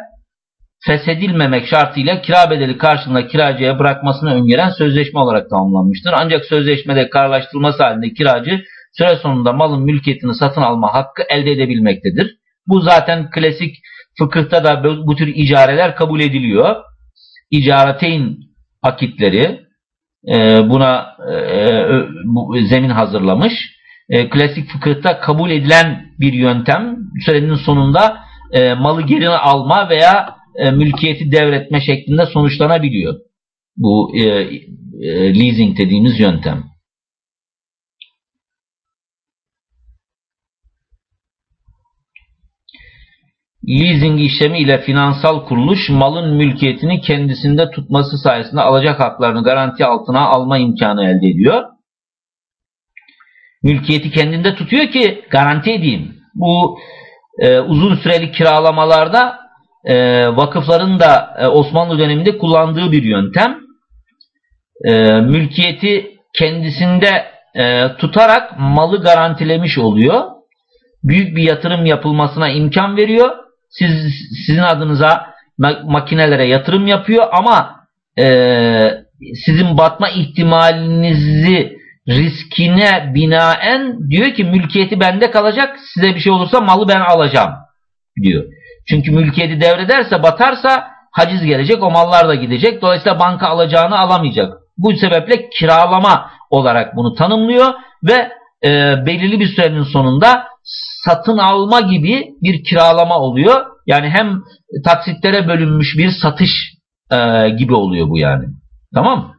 feshedilmemek şartıyla kira bedeli karşılığında kiracıya bırakmasını öngören sözleşme olarak tamamlanmıştır. Ancak sözleşmede kararlaştırılması halinde kiracı süre sonunda malın mülkiyetini satın alma hakkı elde edebilmektedir. Bu zaten klasik fıkıhta da bu tür icareler kabul ediliyor. İcarateyn akitleri e, buna e, bu, zemin hazırlamış. E, klasik fıkıhta kabul edilen bir yöntem sürenin sonunda malı geri alma veya e, mülkiyeti devretme şeklinde sonuçlanabiliyor. Bu e, e, leasing dediğimiz yöntem. Leasing işlemi ile finansal kuruluş malın mülkiyetini kendisinde tutması sayesinde alacak haklarını garanti altına alma imkanı elde ediyor. Mülkiyeti kendinde tutuyor ki garanti edeyim. Bu e, uzun süreli kiralamalarda e, vakıfların da e, Osmanlı döneminde kullandığı bir yöntem. E, mülkiyeti kendisinde e, tutarak malı garantilemiş oluyor. Büyük bir yatırım yapılmasına imkan veriyor. Siz sizin adınıza makinelere yatırım yapıyor ama e, sizin batma ihtimalinizi riskine binaen diyor ki mülkiyeti bende kalacak size bir şey olursa malı ben alacağım diyor. Çünkü mülkiyeti devrederse batarsa haciz gelecek o mallar da gidecek. Dolayısıyla banka alacağını alamayacak. Bu sebeple kiralama olarak bunu tanımlıyor ve e, belirli bir sürenin sonunda satın alma gibi bir kiralama oluyor. Yani hem taksitlere bölünmüş bir satış e, gibi oluyor bu yani. Tamam mı?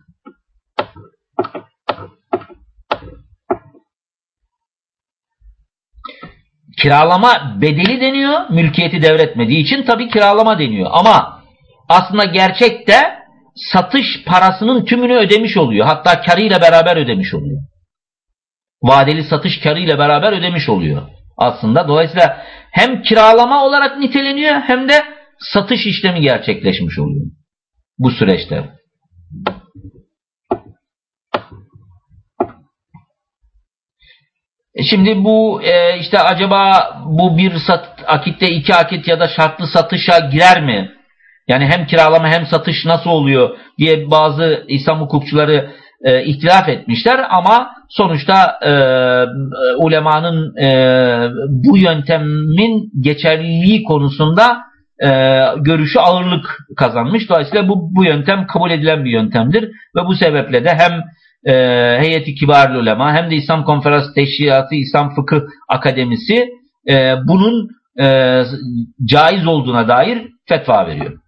Kiralama bedeli deniyor. Mülkiyeti devretmediği için tabii kiralama deniyor. Ama aslında gerçekte satış parasının tümünü ödemiş oluyor. Hatta karıyla beraber ödemiş oluyor. Vadeli satış karıyla beraber ödemiş oluyor aslında. Dolayısıyla hem kiralama olarak niteleniyor hem de satış işlemi gerçekleşmiş oluyor bu süreçte. E şimdi bu e, işte acaba bu bir sat, akitte iki akit ya da şartlı satışa girer mi? Yani hem kiralama hem satış nasıl oluyor diye bazı İslam hukukçuları e, ihtilaf etmişler ama sonuçta e, ulemanın e, bu yöntemin geçerliliği konusunda e, görüşü ağırlık kazanmış. Dolayısıyla bu, bu yöntem kabul edilen bir yöntemdir ve bu sebeple de hem e, Heyeti Kibar Ulema hem de İslam Konferansı Teşkilatı İslam Fıkıh Akademisi e, bunun e, caiz olduğuna dair fetva veriyor.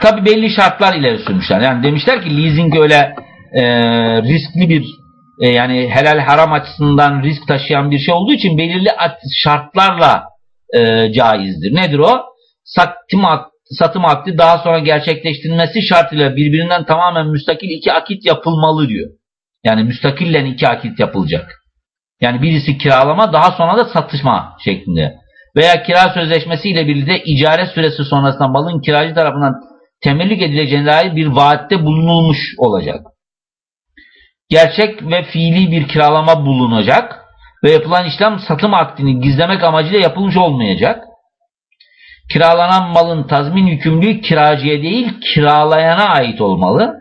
Tabi belli şartlar ileri sürmüşler. Yani demişler ki leasing öyle e, riskli bir e, yani helal haram açısından risk taşıyan bir şey olduğu için belirli şartlarla e, caizdir. Nedir o? Satım, satım akdi daha sonra gerçekleştirilmesi şartıyla birbirinden tamamen müstakil iki akit yapılmalı diyor. Yani müstakillen iki akit yapılacak. Yani birisi kiralama daha sonra da satışma şeklinde. Veya kira sözleşmesi ile birlikte icare süresi sonrasında malın kiracı tarafından temellük edileceğine dair bir vaatte bulunulmuş olacak. Gerçek ve fiili bir kiralama bulunacak ve yapılan işlem satım akdini gizlemek amacıyla yapılmış olmayacak. Kiralanan malın tazmin yükümlülüğü kiracıya değil kiralayana ait olmalı.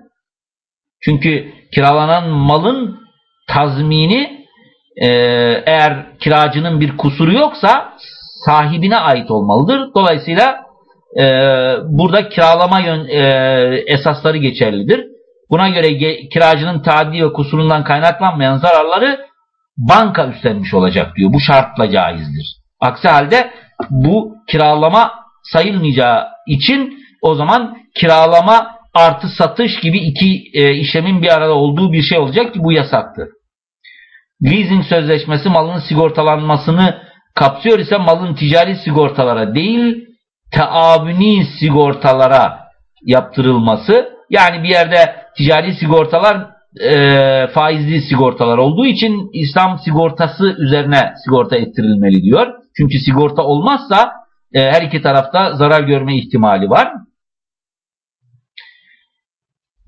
Çünkü kiralanan malın tazmini e, eğer kiracının bir kusuru yoksa sahibine ait olmalıdır. Dolayısıyla e, burada kiralama yön, e, esasları geçerlidir. Buna göre kiracının tadi ve kusurundan kaynaklanmayan zararları banka üstlenmiş olacak diyor. Bu şartla caizdir. Aksi halde bu kiralama sayılmayacağı için o zaman kiralama artı satış gibi iki e, işlemin bir arada olduğu bir şey olacak ki bu yasaktır. Leasing sözleşmesi malın sigortalanmasını kapsıyor ise malın ticari sigortalara değil teavüni sigortalara yaptırılması yani bir yerde ticari sigortalar e, faizli sigortalar olduğu için İslam sigortası üzerine sigorta ettirilmeli diyor. Çünkü sigorta olmazsa e, her iki tarafta zarar görme ihtimali var.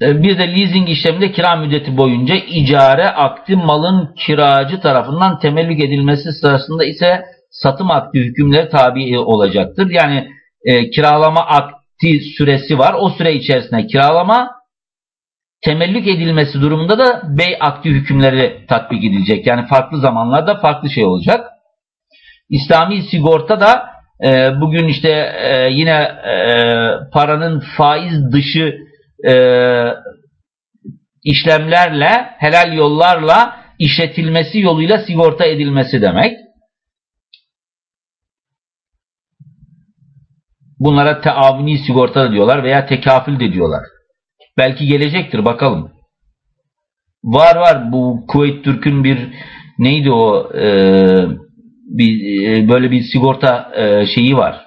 E, bir de leasing işleminde kira müddeti boyunca icare akti malın kiracı tarafından temellük edilmesi sırasında ise satım akdi hükümleri tabi olacaktır. Yani e, kiralama akti süresi var. O süre içerisinde kiralama temellük edilmesi durumunda da bey akdi hükümleri tatbik edilecek. Yani farklı zamanlarda farklı şey olacak. İslami sigorta da e, bugün işte e, yine e, paranın faiz dışı e, işlemlerle, helal yollarla işletilmesi yoluyla sigorta edilmesi demek. Bunlara teavuni sigorta da diyorlar veya tekafül de diyorlar. Belki gelecektir bakalım. Var var bu Kuveyt Türk'ün bir neydi o e, bir e, böyle bir sigorta e, şeyi var.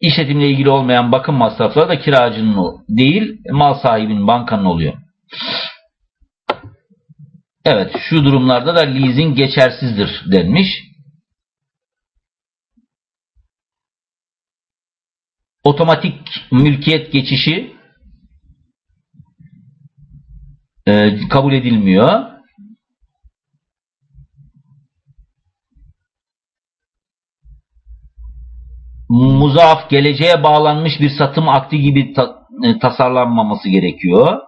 İşletimle ilgili olmayan bakım masrafları da kiracının değil mal sahibinin bankanın oluyor. Evet şu durumlarda da leasing geçersizdir denmiş. Otomatik mülkiyet geçişi e, kabul edilmiyor. Muzaf geleceğe bağlanmış bir satım akdi gibi ta, e, tasarlanmaması gerekiyor.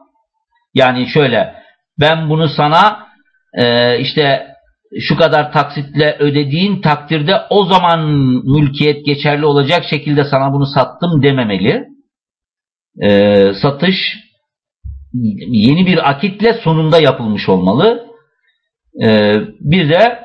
Yani şöyle ben bunu sana e, işte şu kadar taksitle ödediğin takdirde o zaman mülkiyet geçerli olacak şekilde sana bunu sattım dememeli. E, satış yeni bir akitle sonunda yapılmış olmalı. E, bir de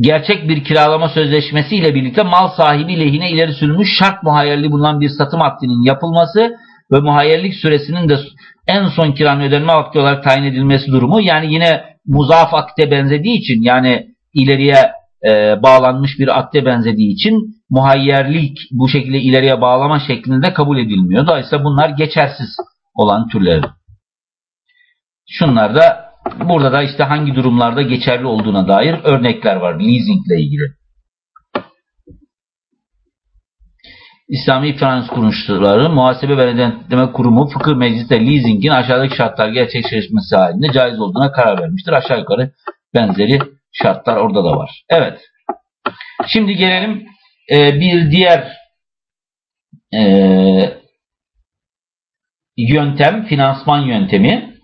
gerçek bir kiralama sözleşmesi ile birlikte mal sahibi lehine ileri sürülmüş şart muhayyerli bulunan bir satım akdinin yapılması ve muhayyerlik süresinin de en son kiranın ödenme vakti olarak tayin edilmesi durumu yani yine muzaf akde benzediği için yani ileriye e, bağlanmış bir akde benzediği için muhayyerlik bu şekilde ileriye bağlama şeklinde kabul edilmiyor. Dolayısıyla bunlar geçersiz olan türler. Şunlar da burada da işte hangi durumlarda geçerli olduğuna dair örnekler var leasing ile ilgili. İslami finans kuruluşları, muhasebe ve denetleme kurumu, fıkıh meclisi de leasingin aşağıdaki şartlar gerçekleşmesi halinde caiz olduğuna karar vermiştir. Aşağı yukarı benzeri şartlar orada da var. Evet. Şimdi gelelim e, bir diğer e, yöntem, finansman yöntemi.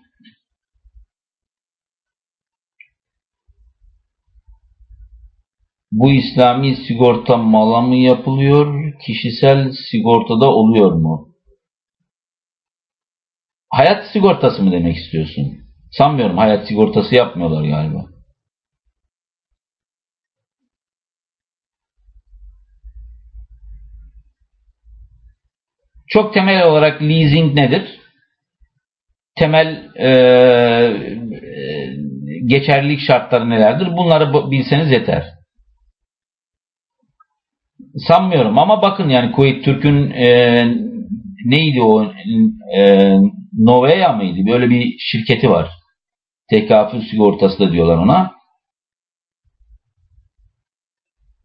Bu İslami sigorta mala mı yapılıyor, kişisel sigortada oluyor mu? Hayat sigortası mı demek istiyorsun? Sanmıyorum hayat sigortası yapmıyorlar galiba. Çok temel olarak leasing nedir? Temel e, e, geçerlilik şartları nelerdir? Bunları bilseniz yeter. Sanmıyorum ama bakın yani Kuveyt Türk'ün e, neydi o e, Novea mıydı? Böyle bir şirketi var. Tekafül sigortası da diyorlar ona.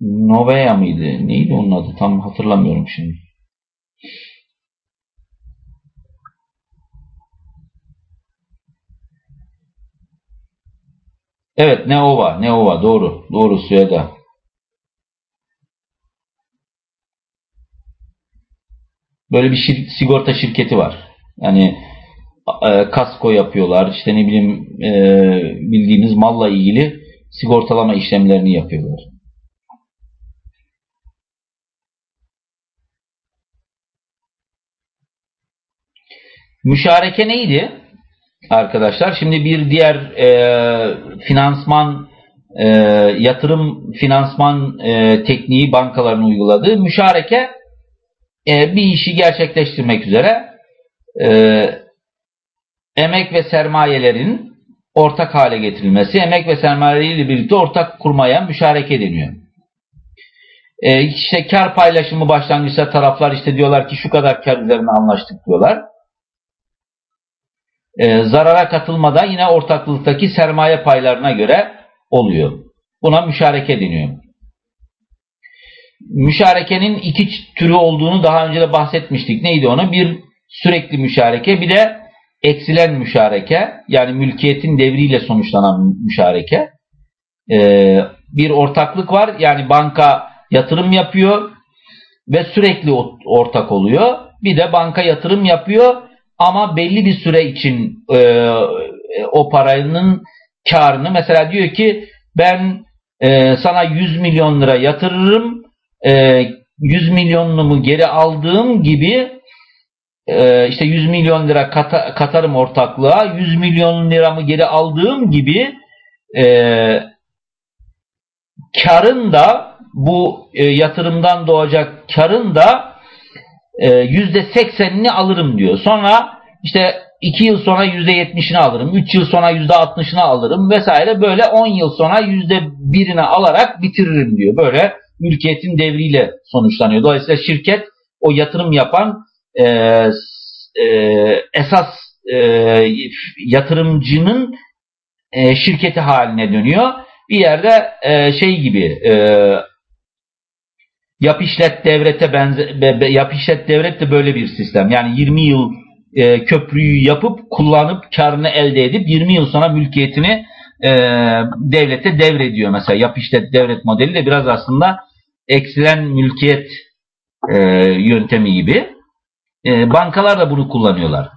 Novea mıydı? Neydi onun adı? Tam hatırlamıyorum şimdi. Evet Neova. Neova doğru. Doğru Sueda. Böyle bir şir sigorta şirketi var. Yani e, kasko yapıyorlar. İşte ne bileyim e, bildiğiniz malla ilgili sigortalama işlemlerini yapıyorlar. Müşareke neydi? Arkadaşlar şimdi bir diğer e, finansman e, yatırım finansman e, tekniği bankaların uyguladığı müşareke e, bir işi gerçekleştirmek üzere e, emek ve sermayelerin ortak hale getirilmesi, emek ve sermayeleriyle birlikte ortak kurmaya müşareke deniyor. E, işte kar paylaşımı başlangıçta taraflar işte diyorlar ki şu kadar kar üzerine anlaştık diyorlar. E, zarara katılmada yine ortaklıktaki sermaye paylarına göre oluyor. Buna müşareke deniyor müşarekenin iki türü olduğunu daha önce de bahsetmiştik. Neydi onu? Bir sürekli müşareke bir de eksilen müşareke yani mülkiyetin devriyle sonuçlanan müşareke. Ee, bir ortaklık var yani banka yatırım yapıyor ve sürekli ortak oluyor. Bir de banka yatırım yapıyor ama belli bir süre için e, o paranın karını mesela diyor ki ben e, sana 100 milyon lira yatırırım e, 100 milyonumu geri aldığım gibi e, işte 100 milyon lira kata, katarım ortaklığa 100 milyon liramı geri aldığım gibi e, karın da bu e, yatırımdan doğacak karın da yüzde seksenini alırım diyor. Sonra işte 2 yıl sonra yüzde yetmişini alırım, 3 yıl sonra yüzde altmışını alırım vesaire böyle 10 yıl sonra yüzde birini alarak bitiririm diyor. Böyle mülkiyetin devriyle sonuçlanıyor. Dolayısıyla şirket o yatırım yapan e, e, esas e, yatırımcının e, şirketi haline dönüyor. Bir yerde e, şey gibi e, yap işlet devrete benze, be, be, yap işlet devret de böyle bir sistem. Yani 20 yıl e, köprüyü yapıp kullanıp karını elde edip 20 yıl sonra mülkiyetini e, devlete devrediyor. Mesela yap işlet devret modeli de biraz aslında eksilen mülkiyet e, yöntemi gibi. E, bankalar da bunu kullanıyorlar.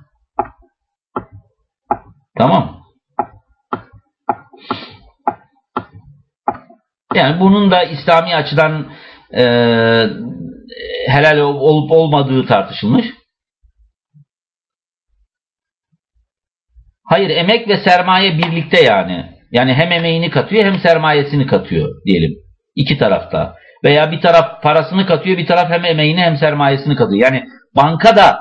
Tamam. Yani bunun da İslami açıdan e, helal olup olmadığı tartışılmış. Hayır emek ve sermaye birlikte yani. Yani hem emeğini katıyor hem sermayesini katıyor diyelim. İki tarafta. Veya bir taraf parasını katıyor, bir taraf hem emeğini hem sermayesini katıyor. Yani banka da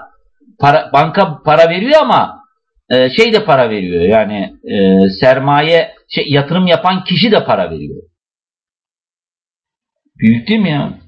para, banka para veriyor ama e, şey de para veriyor. Yani e, sermaye şey, yatırım yapan kişi de para veriyor. Büyük değil mi ya?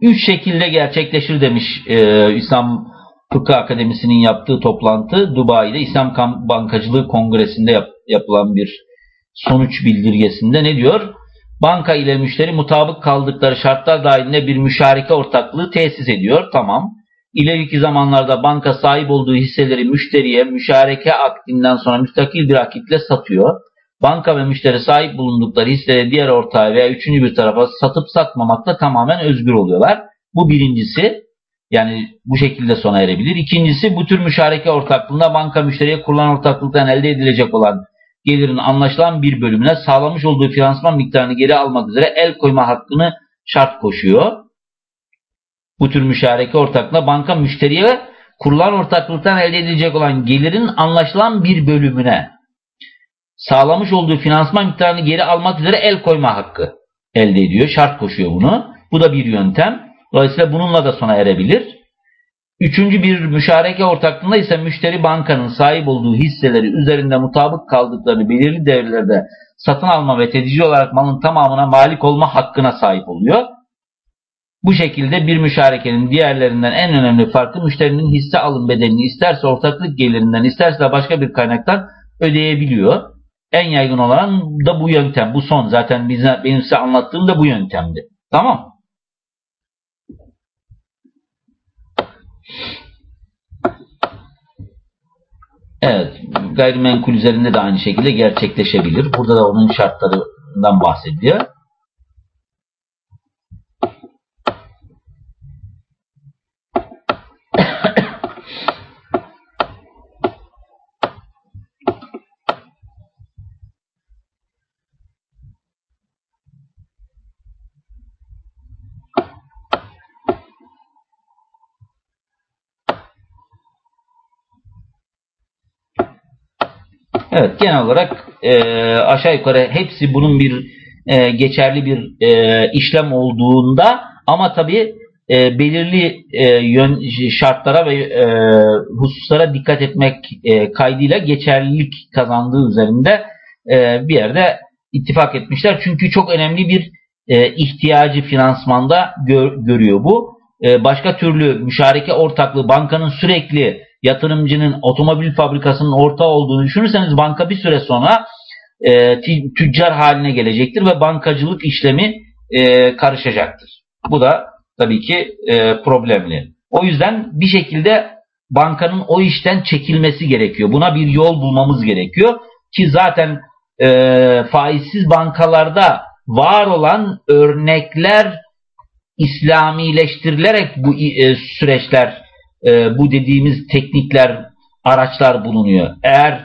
Üç şekilde gerçekleşir demiş e, İslam Fıkıh Akademisi'nin yaptığı toplantı Dubai'de İslam Bankacılığı Kongresi'nde yap, yapılan bir sonuç bildirgesinde ne diyor? Banka ile müşteri mutabık kaldıkları şartlar dahilinde bir müşareke ortaklığı tesis ediyor. Tamam. İleriki zamanlarda banka sahip olduğu hisseleri müşteriye müşareke akdinden sonra müstakil bir akitle satıyor. Banka ve müşteri sahip bulundukları hisseleri diğer ortağı veya üçüncü bir tarafa satıp satmamakta tamamen özgür oluyorlar. Bu birincisi. Yani bu şekilde sona erebilir. İkincisi bu tür müşareke ortaklığında banka müşteriye kurulan ortaklıktan elde edilecek olan gelirin anlaşılan bir bölümüne sağlamış olduğu finansman miktarını geri almak üzere el koyma hakkını şart koşuyor. Bu tür müşareke ortaklığında banka müşteriye kurulan ortaklıktan elde edilecek olan gelirin anlaşılan bir bölümüne sağlamış olduğu finansman miktarını geri almak üzere el koyma hakkı elde ediyor. Şart koşuyor bunu. Bu da bir yöntem. Dolayısıyla bununla da sona erebilir. Üçüncü bir müşareke ortaklığında ise müşteri bankanın sahip olduğu hisseleri üzerinde mutabık kaldıklarını belirli devirlerde satın alma ve tedici olarak malın tamamına malik olma hakkına sahip oluyor. Bu şekilde bir müşarekenin diğerlerinden en önemli farkı müşterinin hisse alım bedelini isterse ortaklık gelirinden isterse başka bir kaynaktan ödeyebiliyor. En yaygın olan da bu yöntem. Bu son. Zaten bize, benim size anlattığım da bu yöntemdi. Tamam. Evet. Gayrimenkul üzerinde de aynı şekilde gerçekleşebilir. Burada da onun şartlarından bahsediyor. Evet genel olarak e, aşağı yukarı hepsi bunun bir e, geçerli bir e, işlem olduğunda ama tabi e, belirli e, yön, şartlara ve e, hususlara dikkat etmek e, kaydıyla geçerlilik kazandığı üzerinde e, bir yerde ittifak etmişler. Çünkü çok önemli bir e, ihtiyacı finansmanda gör, görüyor bu. E, başka türlü müşareke ortaklığı bankanın sürekli yatırımcının otomobil fabrikasının ortağı olduğunu düşünürseniz banka bir süre sonra e, tüccar haline gelecektir ve bankacılık işlemi e, karışacaktır. Bu da tabii ki e, problemli. O yüzden bir şekilde bankanın o işten çekilmesi gerekiyor. Buna bir yol bulmamız gerekiyor ki zaten e, faizsiz bankalarda var olan örnekler İslamileştirilerek bu e, süreçler e, bu dediğimiz teknikler, araçlar bulunuyor. Eğer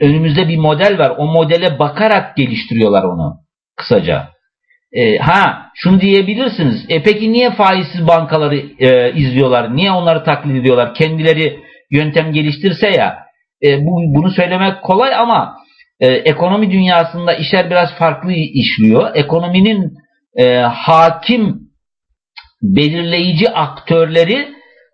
önümüzde bir model var, o modele bakarak geliştiriyorlar onu kısaca. E, ha şunu diyebilirsiniz. E peki niye faizsiz bankaları e, izliyorlar? Niye onları taklit ediyorlar? Kendileri yöntem geliştirse ya. E, bu, bunu söylemek kolay ama e, ekonomi dünyasında işler biraz farklı işliyor. Ekonominin e, hakim belirleyici aktörleri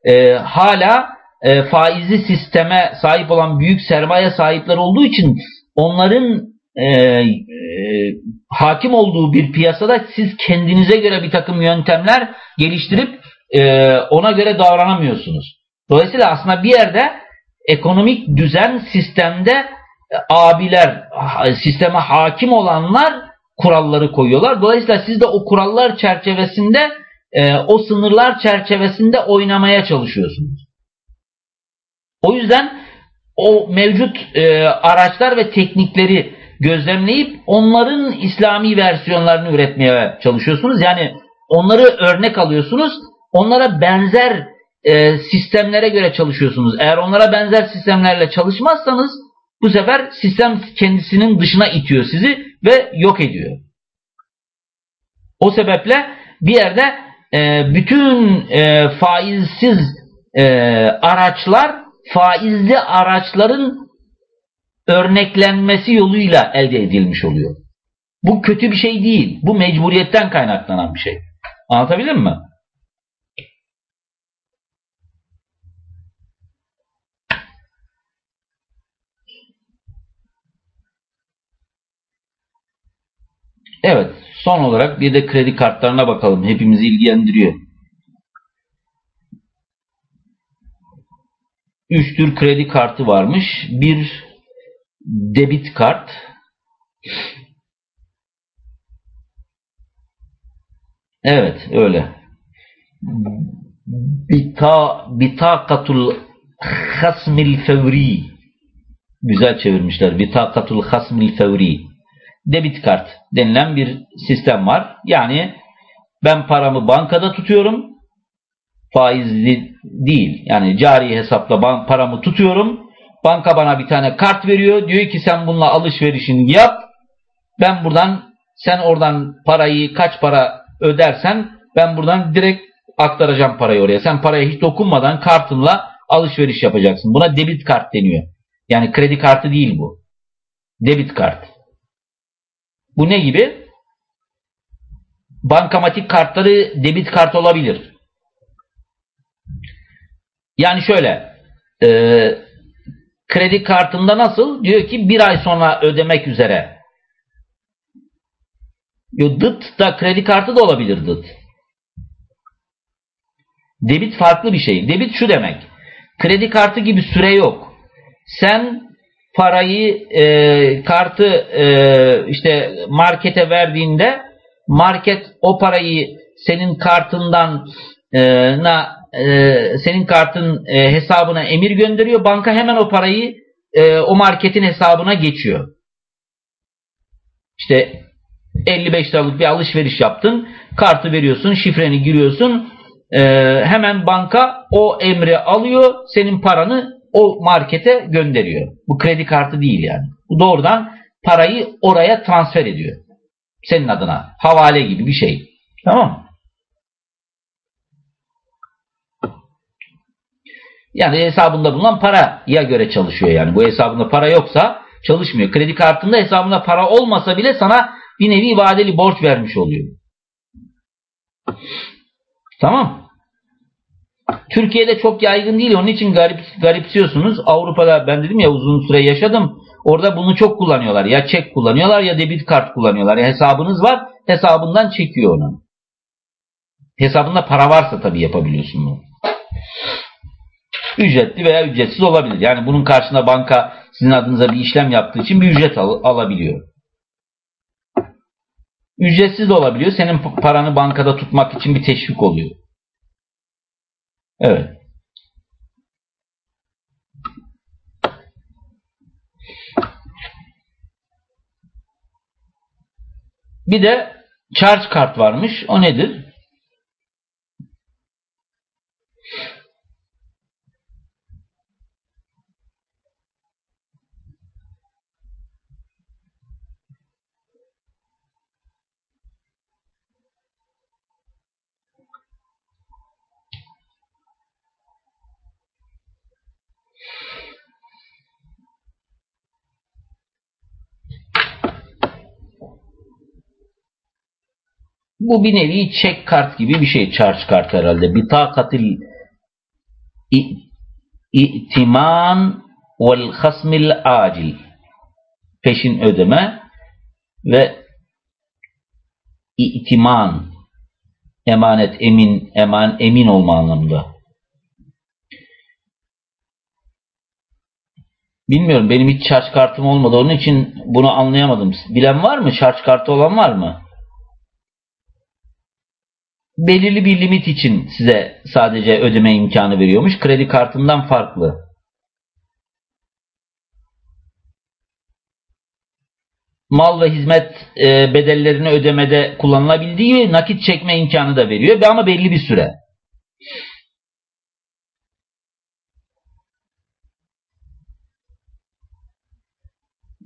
e, hala e, faizli sisteme sahip olan büyük sermaye sahipleri olduğu için onların e, e, hakim olduğu bir piyasada siz kendinize göre bir takım yöntemler geliştirip e, ona göre davranamıyorsunuz. Dolayısıyla aslında bir yerde ekonomik düzen sistemde e, abiler, sisteme hakim olanlar kuralları koyuyorlar. Dolayısıyla siz de o kurallar çerçevesinde e, o sınırlar çerçevesinde oynamaya çalışıyorsunuz. O yüzden o mevcut e, araçlar ve teknikleri gözlemleyip onların İslami versiyonlarını üretmeye çalışıyorsunuz. Yani onları örnek alıyorsunuz. Onlara benzer e, sistemlere göre çalışıyorsunuz. Eğer onlara benzer sistemlerle çalışmazsanız bu sefer sistem kendisinin dışına itiyor sizi ve yok ediyor. O sebeple bir yerde e, bütün e, faizsiz e, araçlar faizli araçların örneklenmesi yoluyla elde edilmiş oluyor. Bu kötü bir şey değil. Bu mecburiyetten kaynaklanan bir şey. Anlatabildim mi? Evet. Son olarak bir de kredi kartlarına bakalım. Hepimizi ilgilendiriyor. Üç tür kredi kartı varmış. Bir debit kart. Evet öyle. Bita, bitakatul hasmil fevri. Güzel çevirmişler. Bitakatul hasmil fevri. Debit kart denilen bir sistem var. Yani ben paramı bankada tutuyorum. Faizli değil. Yani cari hesapla paramı tutuyorum. Banka bana bir tane kart veriyor. Diyor ki sen bununla alışverişini yap. Ben buradan sen oradan parayı kaç para ödersen ben buradan direkt aktaracağım parayı oraya. Sen paraya hiç dokunmadan kartınla alışveriş yapacaksın. Buna debit kart deniyor. Yani kredi kartı değil bu. Debit kart. Bu ne gibi? Bankamatik kartları debit kart olabilir. Yani şöyle e, kredi kartında nasıl? Diyor ki bir ay sonra ödemek üzere. Yo, dıt da kredi kartı da olabilir dıt. Debit farklı bir şey. Debit şu demek. Kredi kartı gibi süre yok. Sen parayı e, kartı e, işte markete verdiğinde market o parayı senin kartından e, na e, senin kartın e, hesabına emir gönderiyor. Banka hemen o parayı e, o marketin hesabına geçiyor. İşte 55 liralık bir alışveriş yaptın. Kartı veriyorsun, şifreni giriyorsun. E, hemen banka o emri alıyor. Senin paranı o markete gönderiyor. Bu kredi kartı değil yani. Bu doğrudan parayı oraya transfer ediyor. Senin adına. Havale gibi bir şey. Tamam mı? Yani hesabında bulunan paraya göre çalışıyor yani. Bu hesabında para yoksa çalışmıyor. Kredi kartında hesabında para olmasa bile sana bir nevi vadeli borç vermiş oluyor. Tamam. Türkiye'de çok yaygın değil. Onun için garip, garipsiyorsunuz. Avrupa'da ben dedim ya uzun süre yaşadım. Orada bunu çok kullanıyorlar. Ya çek kullanıyorlar ya debit kart kullanıyorlar. Ya hesabınız var hesabından çekiyor onu. Hesabında para varsa tabii yapabiliyorsun bunu. Ücretli veya ücretsiz olabilir. Yani bunun karşısında banka sizin adınıza bir işlem yaptığı için bir ücret al alabiliyor. Ücretsiz olabiliyor. Senin paranı bankada tutmak için bir teşvik oluyor. Evet. Bir de charge kart varmış. O nedir? Bu bir nevi çek kart gibi bir şey. Charge kart herhalde. Bitakatil itiman vel hasmil acil. Peşin ödeme ve itiman emanet, emin, eman, emin olma anlamında. Bilmiyorum benim hiç şarj kartım olmadı onun için bunu anlayamadım. Bilen var mı? Şarj kartı olan var mı? Belirli bir limit için size sadece ödeme imkanı veriyormuş. Kredi kartından farklı. Mal ve hizmet e, bedellerini ödemede kullanılabildiği nakit çekme imkanı da veriyor ama belli bir süre.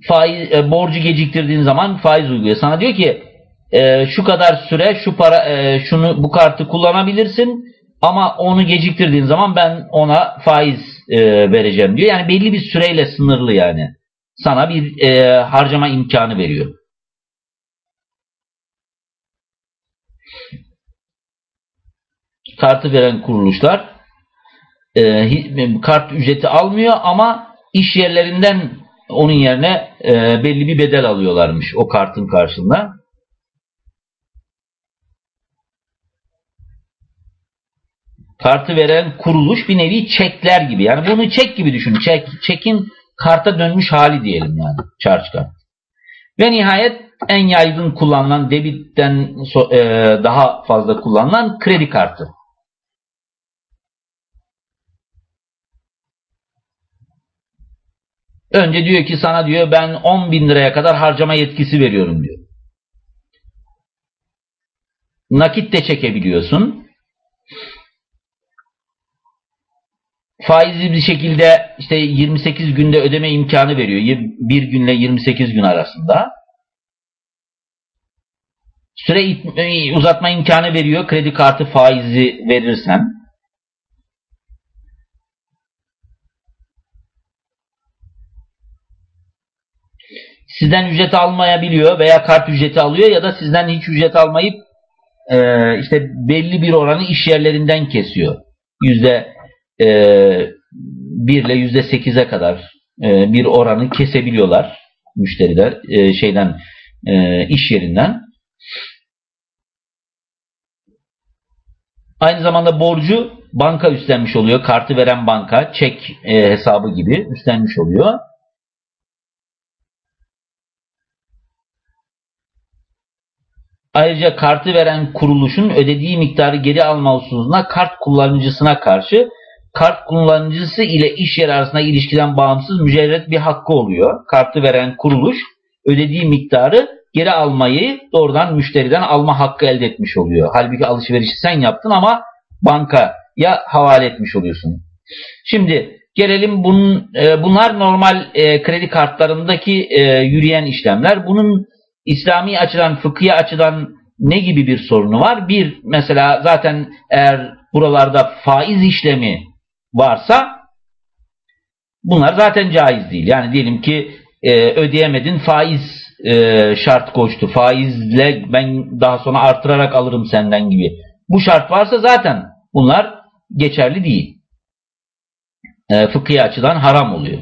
Faiz, e, borcu geciktirdiğin zaman faiz uyguluyor. Sana diyor ki e, şu kadar süre şu para e, şunu bu kartı kullanabilirsin ama onu geciktirdiğin zaman ben ona faiz e, vereceğim diyor. Yani belli bir süreyle sınırlı yani. Sana bir e, harcama imkanı veriyor. Kartı veren kuruluşlar e, kart ücreti almıyor ama iş yerlerinden onun yerine e, belli bir bedel alıyorlarmış o kartın karşılığında. Kartı veren kuruluş bir nevi çekler gibi. Yani bunu çek gibi düşün. Çek, çekin karta dönmüş hali diyelim yani. Charge kart. Ve nihayet en yaygın kullanılan debitten e, daha fazla kullanılan kredi kartı. Önce diyor ki sana diyor ben 10 bin liraya kadar harcama yetkisi veriyorum diyor. Nakit de çekebiliyorsun. Faizli bir şekilde işte 28 günde ödeme imkanı veriyor. Bir günle 28 gün arasında. Süre uzatma imkanı veriyor. Kredi kartı faizi verirsen. sizden ücret almayabiliyor veya kart ücreti alıyor ya da sizden hiç ücret almayıp e, işte belli bir oranı iş yerlerinden kesiyor. Yüzde e, bir ile yüzde sekize kadar e, bir oranı kesebiliyorlar müşteriler e, şeyden e, iş yerinden. Aynı zamanda borcu banka üstlenmiş oluyor. Kartı veren banka çek e, hesabı gibi üstlenmiş oluyor. Ayrıca kartı veren kuruluşun ödediği miktarı geri alma hususunda kart kullanıcısına karşı kart kullanıcısı ile iş yeri arasında ilişkiden bağımsız mücerret bir hakkı oluyor. Kartı veren kuruluş ödediği miktarı geri almayı doğrudan müşteriden alma hakkı elde etmiş oluyor. Halbuki alışverişi sen yaptın ama bankaya havale etmiş oluyorsun. Şimdi gelelim bunun, e, bunlar normal e, kredi kartlarındaki e, yürüyen işlemler. Bunun İslami açıdan, fıkhi açıdan ne gibi bir sorunu var? Bir, mesela zaten eğer buralarda faiz işlemi varsa bunlar zaten caiz değil. Yani diyelim ki e, ödeyemedin faiz e, şart koştu. Faizle ben daha sonra artırarak alırım senden gibi. Bu şart varsa zaten bunlar geçerli değil. E, fıkhi açıdan haram oluyor.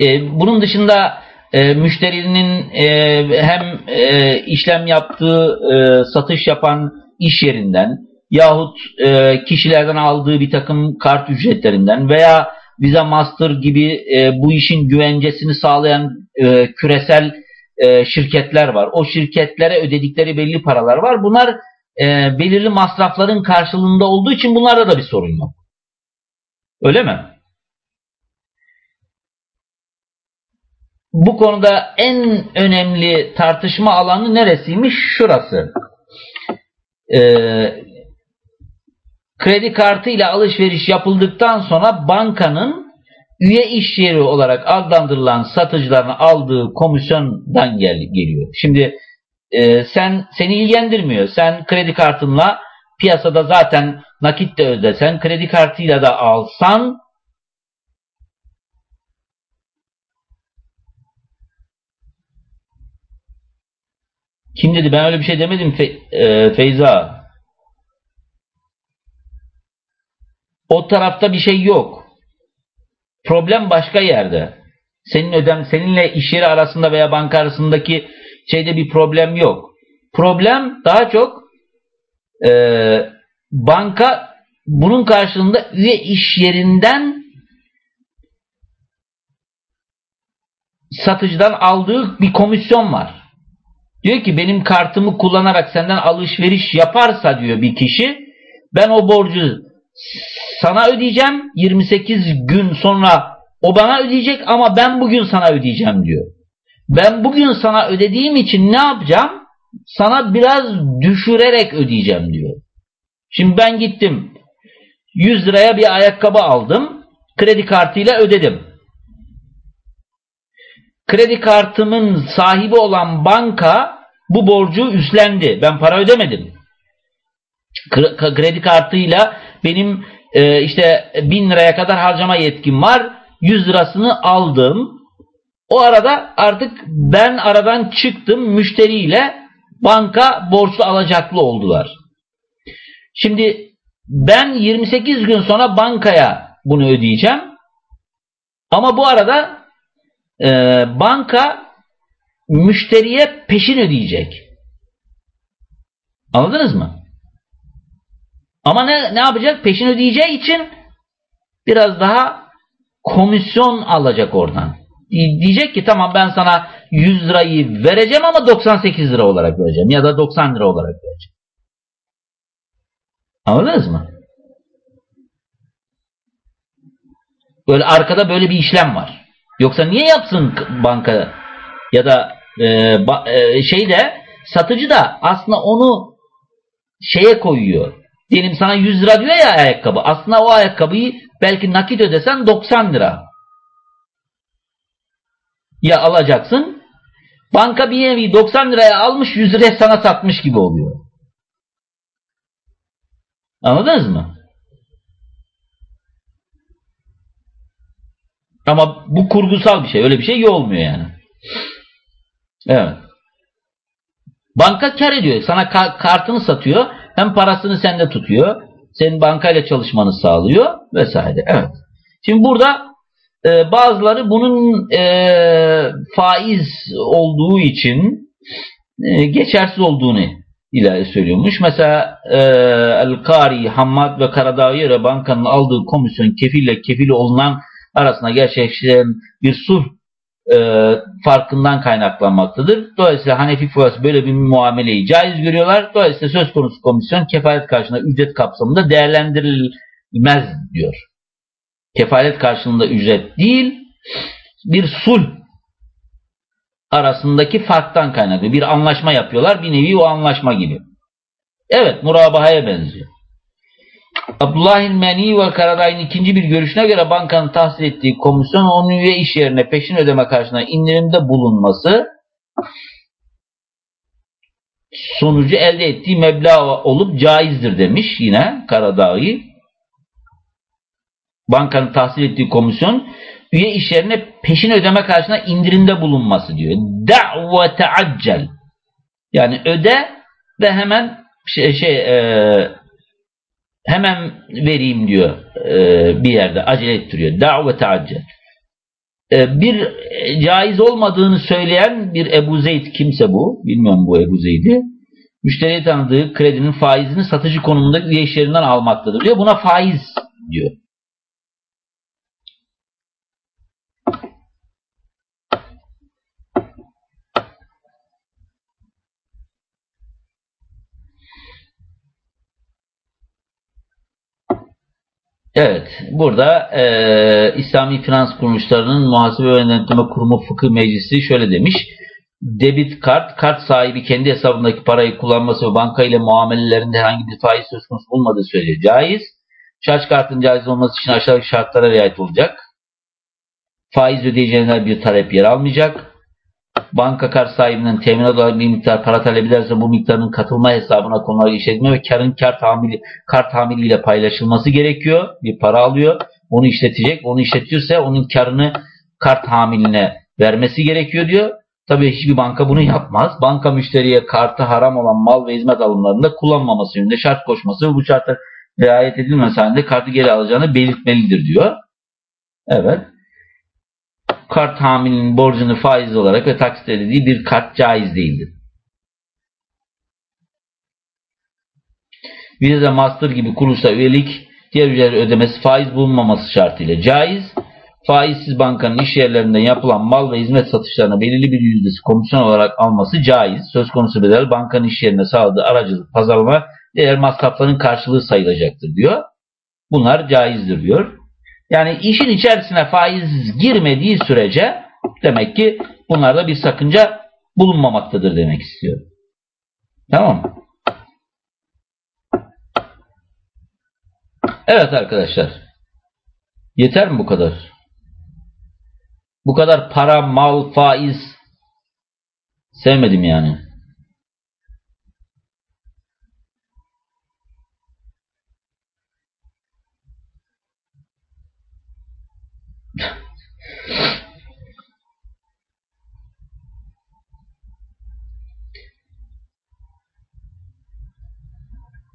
E, bunun dışında e, müşterinin e, hem e, işlem yaptığı, e, satış yapan iş yerinden yahut e, kişilerden aldığı bir takım kart ücretlerinden veya Visa Master gibi e, bu işin güvencesini sağlayan e, küresel e, şirketler var. O şirketlere ödedikleri belli paralar var. Bunlar e, belirli masrafların karşılığında olduğu için bunlarda da bir sorun yok. Öyle mi? Bu konuda en önemli tartışma alanı neresiymiş? Şurası. Ee, kredi kartı ile alışveriş yapıldıktan sonra bankanın üye iş yeri olarak adlandırılan satıcıların aldığı komisyondan gel geliyor. Şimdi e, sen seni ilgilendirmiyor. Sen kredi kartınla piyasada zaten nakit de ödesen, kredi kartıyla da alsan Kim dedi? Ben öyle bir şey demedim Fe, e, Feyza. O tarafta bir şey yok. Problem başka yerde. Senin ödem, seninle iş yeri arasında veya banka arasındaki şeyde bir problem yok. Problem daha çok e, banka bunun karşılığında üye iş yerinden satıcıdan aldığı bir komisyon var. Diyor ki benim kartımı kullanarak senden alışveriş yaparsa diyor bir kişi ben o borcu sana ödeyeceğim 28 gün sonra o bana ödeyecek ama ben bugün sana ödeyeceğim diyor. Ben bugün sana ödediğim için ne yapacağım? Sana biraz düşürerek ödeyeceğim diyor. Şimdi ben gittim 100 liraya bir ayakkabı aldım. Kredi kartıyla ödedim. Kredi kartımın sahibi olan banka bu borcu üstlendi. Ben para ödemedim. Kredi kartıyla benim e, işte bin liraya kadar harcama yetkim var. 100 lirasını aldım. O arada artık ben aradan çıktım müşteriyle banka borçlu alacaklı oldular. Şimdi ben 28 gün sonra bankaya bunu ödeyeceğim. Ama bu arada e, banka müşteriye peşin ödeyecek. Anladınız mı? Ama ne, ne yapacak? Peşin ödeyeceği için biraz daha komisyon alacak oradan. Diyecek ki tamam ben sana 100 lirayı vereceğim ama 98 lira olarak vereceğim ya da 90 lira olarak vereceğim. Anladınız mı? Böyle arkada böyle bir işlem var. Yoksa niye yapsın banka ya da e, ba, e, şeyde satıcı da aslında onu şeye koyuyor. Diyelim sana 100 lira diyor ya ayakkabı. Aslında o ayakkabıyı belki nakit ödesen 90 lira. Ya alacaksın. Banka bir nevi 90 liraya almış 100 liraya sana satmış gibi oluyor. Anladınız mı? Ama bu kurgusal bir şey. Öyle bir şey olmuyor yani. Evet. Banka kar ediyor. Sana ka kartını satıyor. Hem parasını sende tutuyor. Senin bankayla çalışmanı sağlıyor. Vesaire. Evet. Şimdi burada e, bazıları bunun e, faiz olduğu için e, geçersiz olduğunu ileri söylüyormuş. Mesela e, El-Kari, Hammad ve Karadağ'ı bankanın aldığı komisyon kefille kefili olunan arasında gerçekleşen bir sulh e, farkından kaynaklanmaktadır. Dolayısıyla Hanefi fuası böyle bir muameleyi caiz görüyorlar. Dolayısıyla söz konusu komisyon kefalet karşılığında ücret kapsamında değerlendirilmez diyor. Kefalet karşılığında ücret değil, bir sulh arasındaki farktan kaynaklı. Bir anlaşma yapıyorlar. Bir nevi o anlaşma gibi. Evet, murabahaya benziyor. Abdullah İlmeni ve Karaday'ın ikinci bir görüşüne göre bankanın tahsil ettiği komisyon onun üye iş yerine peşin ödeme karşılığında indirimde bulunması sonucu elde ettiği meblağ olup caizdir demiş yine Karadağ'ı. Bankanın tahsil ettiği komisyon üye iş yerine peşin ödeme karşılığında indirimde bulunması diyor. Da teaccel yani öde ve hemen şey, şey e, hemen vereyim diyor e, bir yerde acele ettiriyor. Da've teaccel. E, bir caiz olmadığını söyleyen bir Ebu Zeyd kimse bu. Bilmiyorum bu Ebu Zeyd'i. Müşteriye tanıdığı kredinin faizini satıcı konumunda üye işlerinden almaktadır diyor. Buna faiz diyor. Evet, burada e, İslami Finans Kuruluşlarının Muhasebe ve Denetleme Kurumu Fıkıh Meclisi şöyle demiş. Debit kart, kart sahibi kendi hesabındaki parayı kullanması ve banka ile muamelelerinde herhangi bir faiz söz konusu olmadığı sürece caiz. Şarj kartın caiz olması için aşağıdaki şartlara riayet olacak. Faiz ödeyeceğine bir talep yer almayacak banka kart sahibinden teminat olarak bir miktar para talep ederse bu miktarın katılma hesabına konularak işletme ve karın kar tahmili, kart hamiliyle paylaşılması gerekiyor. Bir para alıyor. Onu işletecek. Onu işletiyorsa onun karını kart hamiline vermesi gerekiyor diyor. Tabii hiçbir banka bunu yapmaz. Banka müşteriye kartı haram olan mal ve hizmet alımlarında kullanmaması yönünde şart koşması ve bu şartlar riayet edilmesi halinde kartı geri alacağını belirtmelidir diyor. Evet kart hamilinin borcunu faiz olarak ve taksit edildiği bir kart caiz değildir. Visa Master gibi kuruluşta üyelik diğer üyeler ödemesi faiz bulunmaması şartıyla caiz. Faizsiz bankanın iş yerlerinde yapılan mal ve hizmet satışlarına belirli bir yüzdesi komisyon olarak alması caiz. Söz konusu bedel bankanın iş yerine sağladığı aracılık, pazarlama diğer masrafların karşılığı sayılacaktır diyor. Bunlar caizdir diyor. Yani işin içerisine faiz girmediği sürece demek ki bunlarda bir sakınca bulunmamaktadır demek istiyor. Tamam mı? Evet arkadaşlar. Yeter mi bu kadar? Bu kadar para, mal, faiz sevmedim yani.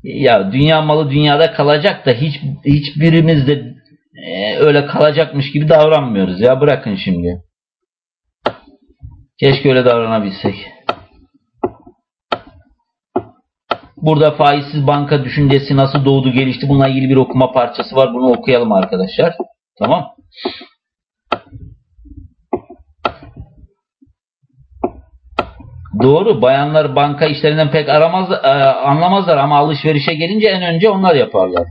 Ya dünya malı dünyada kalacak da hiç hiçbirimiz de e, öyle kalacakmış gibi davranmıyoruz ya bırakın şimdi. Keşke öyle davranabilsek. Burada faizsiz banka düşüncesi nasıl doğdu gelişti bununla ilgili bir okuma parçası var. Bunu okuyalım arkadaşlar. Tamam. Doğru. Bayanlar banka işlerinden pek aramaz, e, anlamazlar ama alışverişe gelince en önce onlar yaparlar.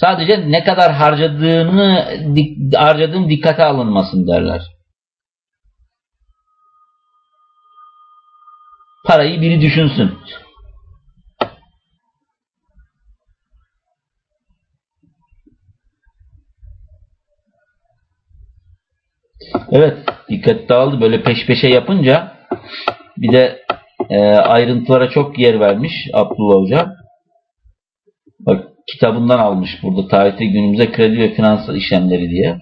Sadece ne kadar harcadığını harcadığın dikkate alınmasın derler. Parayı biri düşünsün. Evet, dikkat dağıldı. Böyle peş peşe yapınca bir de e, ayrıntılara çok yer vermiş Abdullah Hoca. Bak kitabından almış burada tarihte günümüze kredi ve finansal işlemleri diye.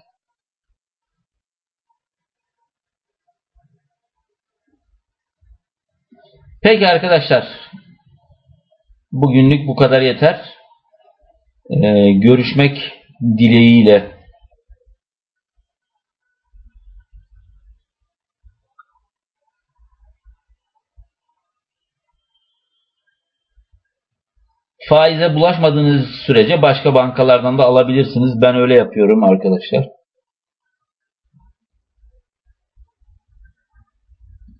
Peki arkadaşlar. Bugünlük bu kadar yeter. Ee, görüşmek dileğiyle. Faize bulaşmadığınız sürece başka bankalardan da alabilirsiniz. Ben öyle yapıyorum arkadaşlar.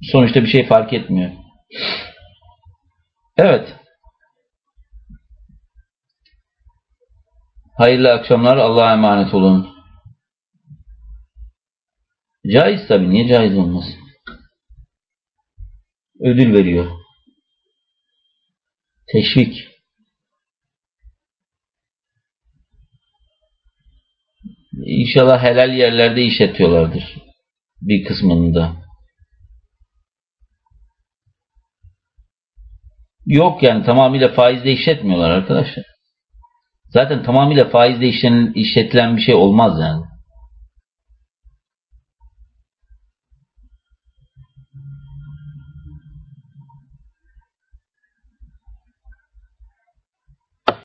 Sonuçta bir şey fark etmiyor. Evet. Hayırlı akşamlar. Allah'a emanet olun. Caiz tabi. Niye caiz olmaz? Ödül veriyor. Teşvik. İnşallah helal yerlerde işletiyorlardır. Bir kısmını da. Yok yani tamamıyla faizle işletmiyorlar arkadaşlar. Zaten tamamıyla faizle işletilen bir şey olmaz yani.